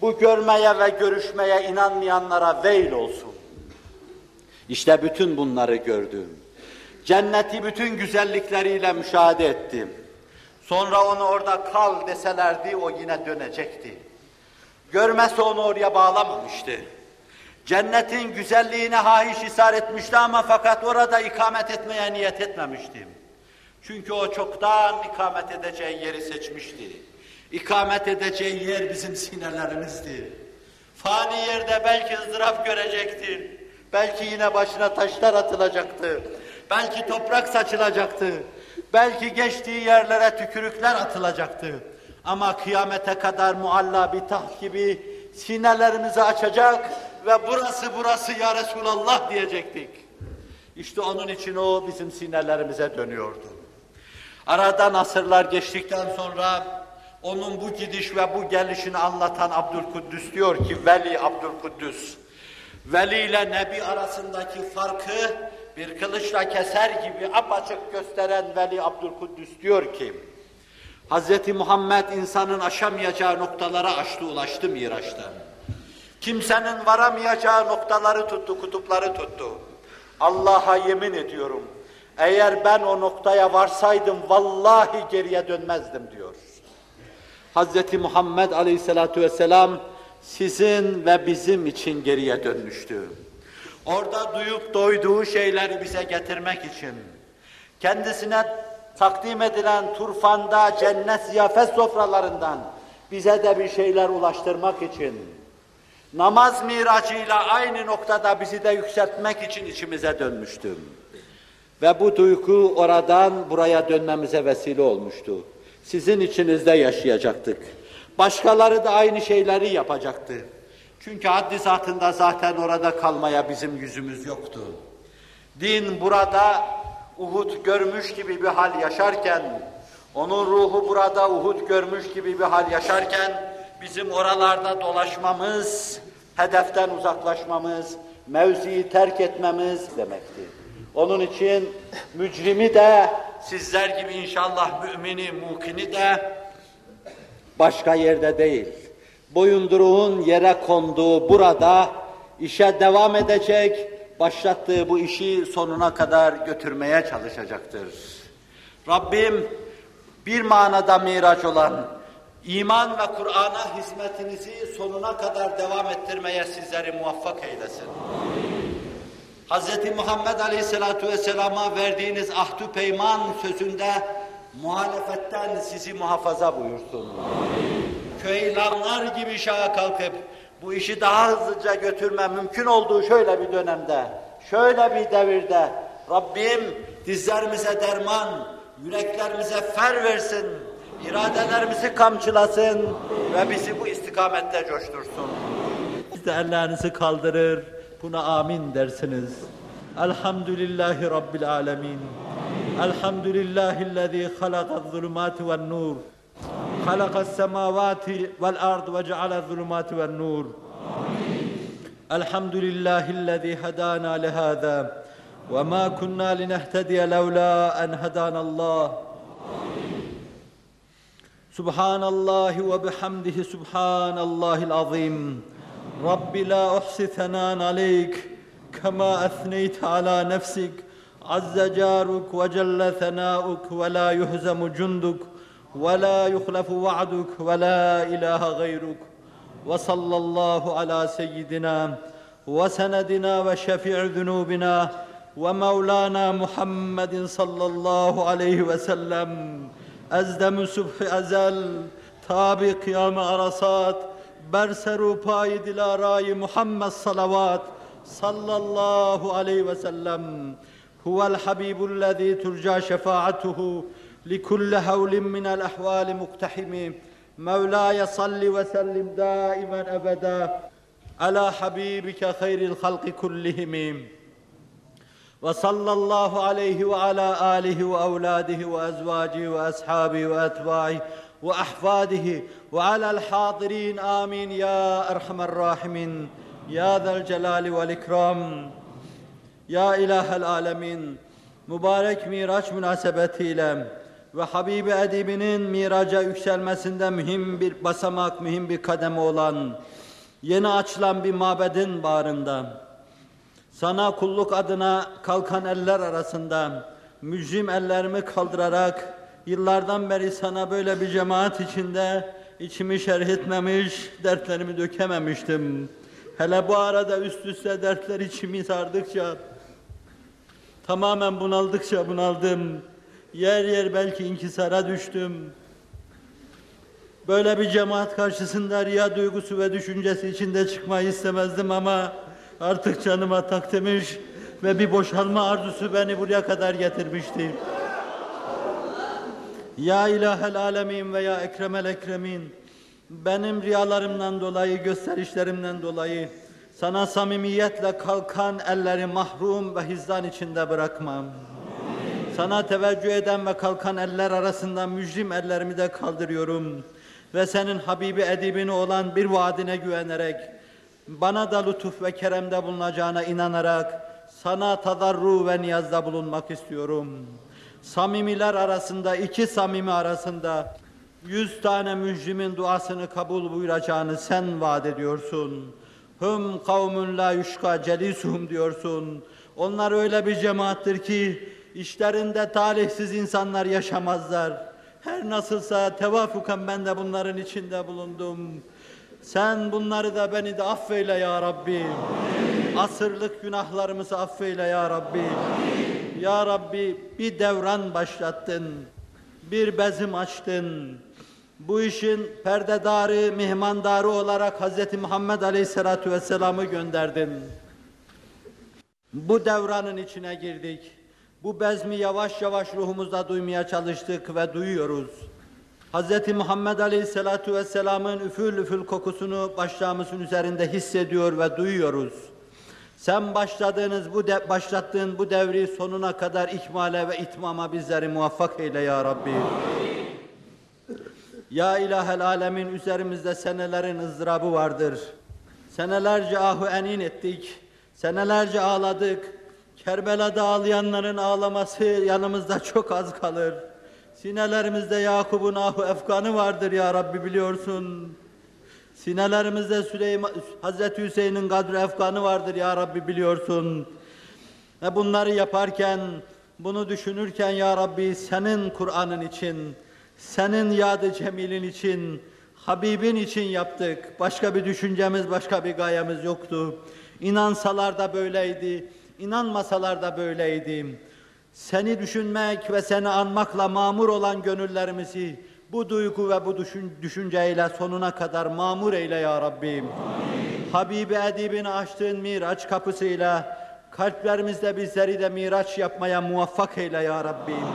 Bu görmeye ve görüşmeye inanmayanlara veil olsun. İşte bütün bunları gördüm. Cenneti bütün güzellikleriyle müşahede ettim. Sonra onu orada kal deselerdi o yine dönecekti. Görmesi onu oraya bağlamamıştı. Cennetin güzelliğine haiş isar etmişti ama fakat orada ikamet etmeye niyet etmemiştim. Çünkü o çoktan ikamet edeceği yeri seçmişti. İkamet edeceği yer bizim sinelerimizdi. Fani yerde belki ızdırap görecektir. Belki yine başına taşlar atılacaktı. Belki toprak saçılacaktı. Belki geçtiği yerlere tükürükler atılacaktı. Ama kıyamete kadar mualla bir taht gibi sinelerimizi açacak ve burası burası ya Resulallah diyecektik. İşte onun için o bizim sinelerimize dönüyordu. Aradan asırlar geçtikten sonra onun bu gidiş ve bu gelişini anlatan Abdülkuddüs diyor ki Veli Abdülkuddüs Veli ile Nebi arasındaki farkı bir kılıçla keser gibi apaçık gösteren Veli Abdülkuddüs diyor ki Hz. Muhammed insanın aşamayacağı noktalara aştı ulaştı Miraç'ta. Kimsenin varamayacağı noktaları tuttu, kutupları tuttu. Allah'a yemin ediyorum. Eğer ben o noktaya varsaydım vallahi geriye dönmezdim diyor. Hz. Muhammed Aleyhisselatü Vesselam sizin ve bizim için geriye dönmüştü. Orada duyup doyduğu şeyleri bize getirmek için, kendisine takdim edilen turfanda cennet ziyafet sofralarından bize de bir şeyler ulaştırmak için, namaz miracıyla aynı noktada bizi de yükseltmek için içimize dönmüştüm. Ve bu duygu oradan buraya dönmemize vesile olmuştu. Sizin içinizde yaşayacaktık. Başkaları da aynı şeyleri yapacaktı. Çünkü haddi zatında zaten orada kalmaya bizim yüzümüz yoktu. Din burada Uhud görmüş gibi bir hal yaşarken, onun ruhu burada Uhud görmüş gibi bir hal yaşarken, bizim oralarda dolaşmamız, hedeften uzaklaşmamız, mevziyi terk etmemiz demekti. Onun için mücrimi de, sizler gibi inşallah mümini, mukini de başka yerde değil. Boyunduruğun yere konduğu burada işe devam edecek, başlattığı bu işi sonuna kadar götürmeye çalışacaktır. Rabbim bir manada miraç olan iman ve Kur'an'a hizmetinizi sonuna kadar devam ettirmeye sizleri muvaffak eylesin. Hz. Muhammed Aleyhisselatü Vesselam'a verdiğiniz ahdu peyman sözünde muhalefetten sizi muhafaza buyursun. Köylanlar gibi şaha kalkıp bu işi daha hızlıca götürme mümkün olduğu şöyle bir dönemde, şöyle bir devirde Rabbim dizlerimize derman, yüreklerimize fer versin, iradelerimizi kamçılasın ve bizi bu istikamette coştursun. Siz de ellerinizi kaldırır, buna amin dersiniz. Elhamdülillahi Rabbil alemin. Elhamdülillahillezî halakaz zulümâti ven nur. خلق السماوات والأرض وجعل الظلمات والنور. الحمد لله الذي هدانا لهذا وما كنا لنهتدي لولا أن هدانا الله. سبحان الله وبحمده سبحان الله العظيم. رب لا أحصي ثناء عليك كما أثنيت على نفسك. عز جارك وجل ثناؤك ولا يهزم جندك. ولا يخلف وعدك ولا إله غيرك. وصلى الله على سيدنا وسندنا وشفيع ذنوبنا ومولانا محمد صلى الله عليه وسلم. أزدم صبح أزل تابي قيام عرصات برسر پای دلارای محمد صلوات صلى الله عليه وسلم. هو الحبيب الذي ترجى شفاعته لكل هول من الأحوال مقتحم مولاي صل وسلم دائما أبدا على حبيبك خير الخلق كلهم. وصلى الله عليه وعلى آله وأولاده وأزواجه وأصحابه وأتباعه وأحفاده وعلى الحاضرين. آمين. يا أرحم الراحمين. يا ذا الجلال والإكرام. Ya İlahel Alemin, mübarek Miraç münasebetiyle ve Habibi Edibinin miraca yükselmesinde mühim bir basamak, mühim bir kademe olan yeni açılan bir mabedin bağrında sana kulluk adına kalkan eller arasında mücrim ellerimi kaldırarak yıllardan beri sana böyle bir cemaat içinde içimi şerh etmemiş, dertlerimi dökememiştim. Hele bu arada üst üste dertler içimi sardıkça Tamamen bunaldıkça bunaldım. Yer yer belki inkisara düştüm. Böyle bir cemaat karşısında riya duygusu ve düşüncesi içinde çıkmayı istemezdim ama artık canıma tak demiş ve bir boşalma arzusu beni buraya kadar getirmişti. Ya ilahel alemin ve ya ekremel ekremin benim riyalarımdan dolayı, gösterişlerimden dolayı sana samimiyetle kalkan elleri mahrum ve hizdan içinde bırakmam. Sana teveccüh eden ve kalkan eller arasında mücrim ellerimi de kaldırıyorum. Ve senin Habibi edibini olan bir vaadine güvenerek, bana da lütuf ve keremde bulunacağına inanarak, sana tadarru ve niyazda bulunmak istiyorum. Samimiler arasında, iki samimi arasında, yüz tane mücrimin duasını kabul buyuracağını sen vaat ediyorsun. Hüm kavmun la yuşka celisuhum diyorsun. Onlar öyle bir cemaattir ki işlerinde talihsiz insanlar yaşamazlar. Her nasılsa tevafuken ben de bunların içinde bulundum. Sen bunları da beni de affeyle ya Rabbi. Asırlık günahlarımızı affeyle ya Rabbi. Ya Rabbi bir devran başlattın. Bir bezim açtın. Bu işin perdedarı, mihmandarı olarak Hz. Muhammed Aleyhisselatü Vesselam'ı gönderdin. Bu devranın içine girdik. Bu bezmi yavaş yavaş ruhumuzda duymaya çalıştık ve duyuyoruz. Hz. Muhammed Aleyhisselatu Vesselam'ın üfül üfül kokusunu başlarımızın üzerinde hissediyor ve duyuyoruz. Sen başladığınız bu de, başlattığın bu devri sonuna kadar ikmale ve itmama bizleri muvaffak eyle ya Rabbi. Ya ilahel alemin üzerimizde senelerin ızdırabı vardır. Senelerce ahu enin ettik. Senelerce ağladık. Kerbela'da ağlayanların ağlaması yanımızda çok az kalır. Sinelerimizde Yakup'un ahu efkanı vardır ya Rabbi biliyorsun. Sinelerimizde Süleyman, Hazreti Hüseyin'in kadri efkanı vardır ya Rabbi biliyorsun. Ve bunları yaparken, bunu düşünürken ya Rabbi senin Kur'an'ın için, senin yadı cemilin için, Habibin için yaptık. Başka bir düşüncemiz, başka bir gayemiz yoktu. İnansalar da böyleydi, inanmasalar da böyleydi. Seni düşünmek ve seni anmakla mamur olan gönüllerimizi bu duygu ve bu düşün, düşünceyle sonuna kadar mamur eyle ya Rabbim. Habibi edibini açtığın miraç kapısıyla kalplerimizde bizleri de miraç yapmaya muvaffak eyle ya Rabbim.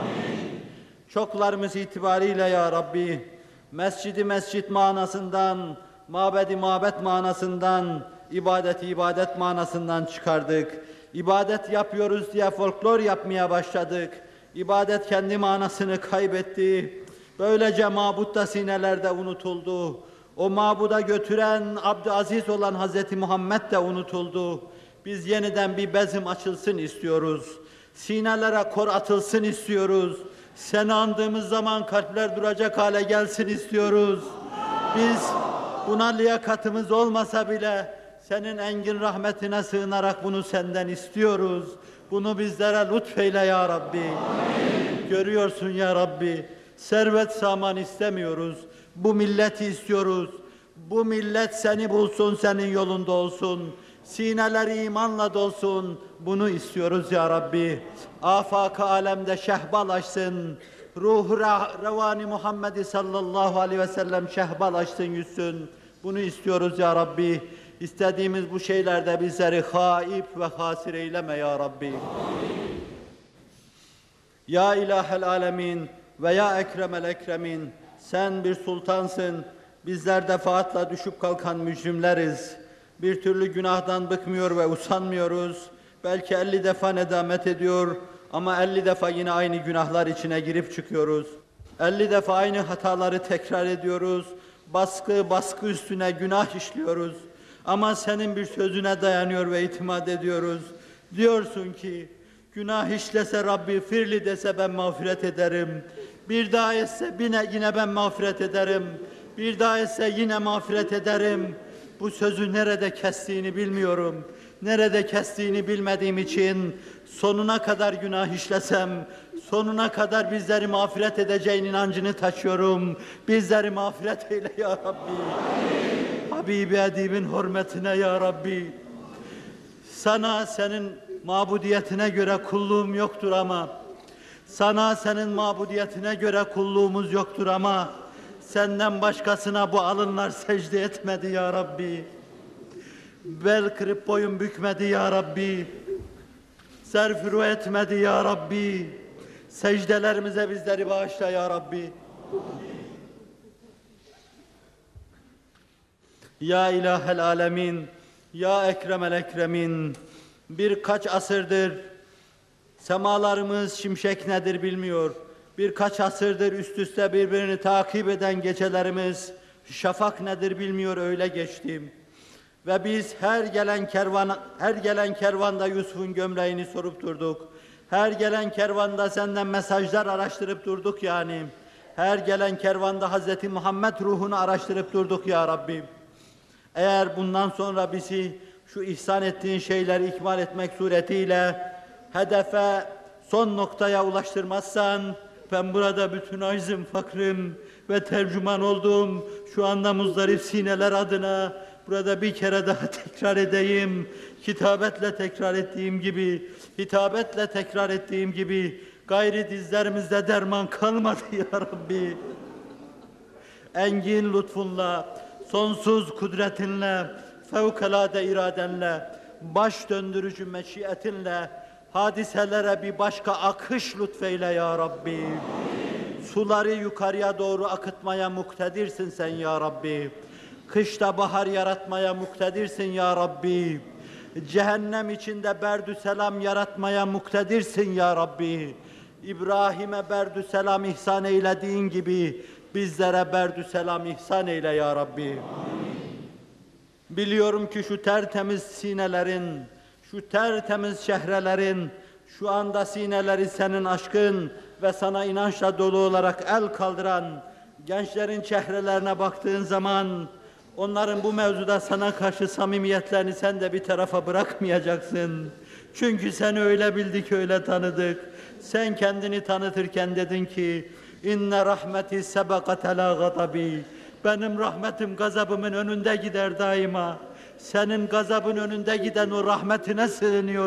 Çoklarımız itibariyle ya Rabbi, mescidi mescit manasından, mabedi mabet manasından, ibadeti ibadet manasından çıkardık. İbadet yapıyoruz diye folklor yapmaya başladık. İbadet kendi manasını kaybetti. Böylece mabut da sinelerde unutuldu. O mabuda götüren Abdülaziz olan Hazreti Muhammed de unutuldu. Biz yeniden bir bezim açılsın istiyoruz. Sinelere kor atılsın istiyoruz. Seni andığımız zaman kalpler duracak hale gelsin istiyoruz. Biz buna liyakatımız olmasa bile senin engin rahmetine sığınarak bunu senden istiyoruz. Bunu bizlere lütfeyle ya Rabbi. Görüyorsun ya Rabbi. Servet saman istemiyoruz. Bu milleti istiyoruz. Bu millet seni bulsun, senin yolunda olsun. Sineleri imanla dolsun. Bunu istiyoruz ya Rabbi. Afak alemde şehbalaşsın. Ruh revani Muhammed'i sallallahu aleyhi ve sellem şehbalaşsın yüzsün. Bunu istiyoruz ya Rabbi. İstediğimiz bu şeylerde bizleri haip ve hasir eyleme ya Rabbi. Ya ilahel alemin ve ya ekremel ekremin sen bir sultansın. Bizler defaatla düşüp kalkan mücrimleriz. Bir türlü günahdan bıkmıyor ve usanmıyoruz. Belki elli defa nedamet ediyor ama elli defa yine aynı günahlar içine girip çıkıyoruz. Elli defa aynı hataları tekrar ediyoruz. Baskı baskı üstüne günah işliyoruz. Ama senin bir sözüne dayanıyor ve itimat ediyoruz. Diyorsun ki günah işlese Rabbi firli dese ben mağfiret ederim. Bir daha etse yine, yine ben mağfiret ederim. Bir daha etse yine mağfiret ederim. Bu sözü nerede kestiğini bilmiyorum. Nerede kestiğini bilmediğim için sonuna kadar günah işlesem, sonuna kadar bizleri mağfiret edeceğin inancını taşıyorum. Bizleri mağfiret eyle ya Rabbi. Habibi Edib'in hürmetine ya Rabbi. Sana senin mabudiyetine göre kulluğum yoktur ama sana senin mabudiyetine göre kulluğumuz yoktur ama senden başkasına bu alınlar secde etmedi ya Rabbi. Bel kırıp boyun bükmedi ya Rabbi. Serfuru etmedi ya Rabbi. Secdelerimize bizleri bağışla ya Rabbi. Ya ilahel alemin, ya ekremel ekremin, birkaç asırdır semalarımız şimşek nedir bilmiyor. Birkaç asırdır üst üste birbirini takip eden gecelerimiz şafak nedir bilmiyor öyle geçtim. Ve biz her gelen kervan her gelen kervanda Yusuf'un gömleğini sorup durduk. Her gelen kervanda senden mesajlar araştırıp durduk yani. Her gelen kervanda Hazreti Muhammed ruhunu araştırıp durduk ya Rabbim. Eğer bundan sonra bizi şu ihsan ettiğin şeyleri ikmal etmek suretiyle hedefe son noktaya ulaştırmazsan ben burada bütün aczim, fakrım ve tercüman olduğum şu anda muzdarip sineler adına burada bir kere daha tekrar edeyim. Kitabetle tekrar ettiğim gibi, hitabetle tekrar ettiğim gibi gayri dizlerimizde derman kalmadı ya Rabbi. Engin lütfunla, sonsuz kudretinle, fevkalade iradenle, baş döndürücü meşiyetinle Hadiselere bir başka akış lütfeyle ya Rabbi. Suları yukarıya doğru akıtmaya muktedirsin sen ya Rabbi. Kışta bahar yaratmaya muktedirsin ya Rabbi. Cehennem içinde berdü selam yaratmaya muktedirsin ya Rabbi. İbrahim'e berdü selam ihsan eylediğin gibi bizlere berdü selam ihsan eyle ya Rabbi. Biliyorum ki şu tertemiz sinelerin, şu tertemiz şehrelerin, şu anda sineleri senin aşkın ve sana inançla dolu olarak el kaldıran gençlerin çehrelerine baktığın zaman onların bu mevzuda sana karşı samimiyetlerini sen de bir tarafa bırakmayacaksın. Çünkü seni öyle bildik, öyle tanıdık. Sen kendini tanıtırken dedin ki inne rahmeti sebekate la gadabi. Benim rahmetim gazabımın önünde gider daima. Senin gazabın önünde giden o rahmetine sığınıyorum.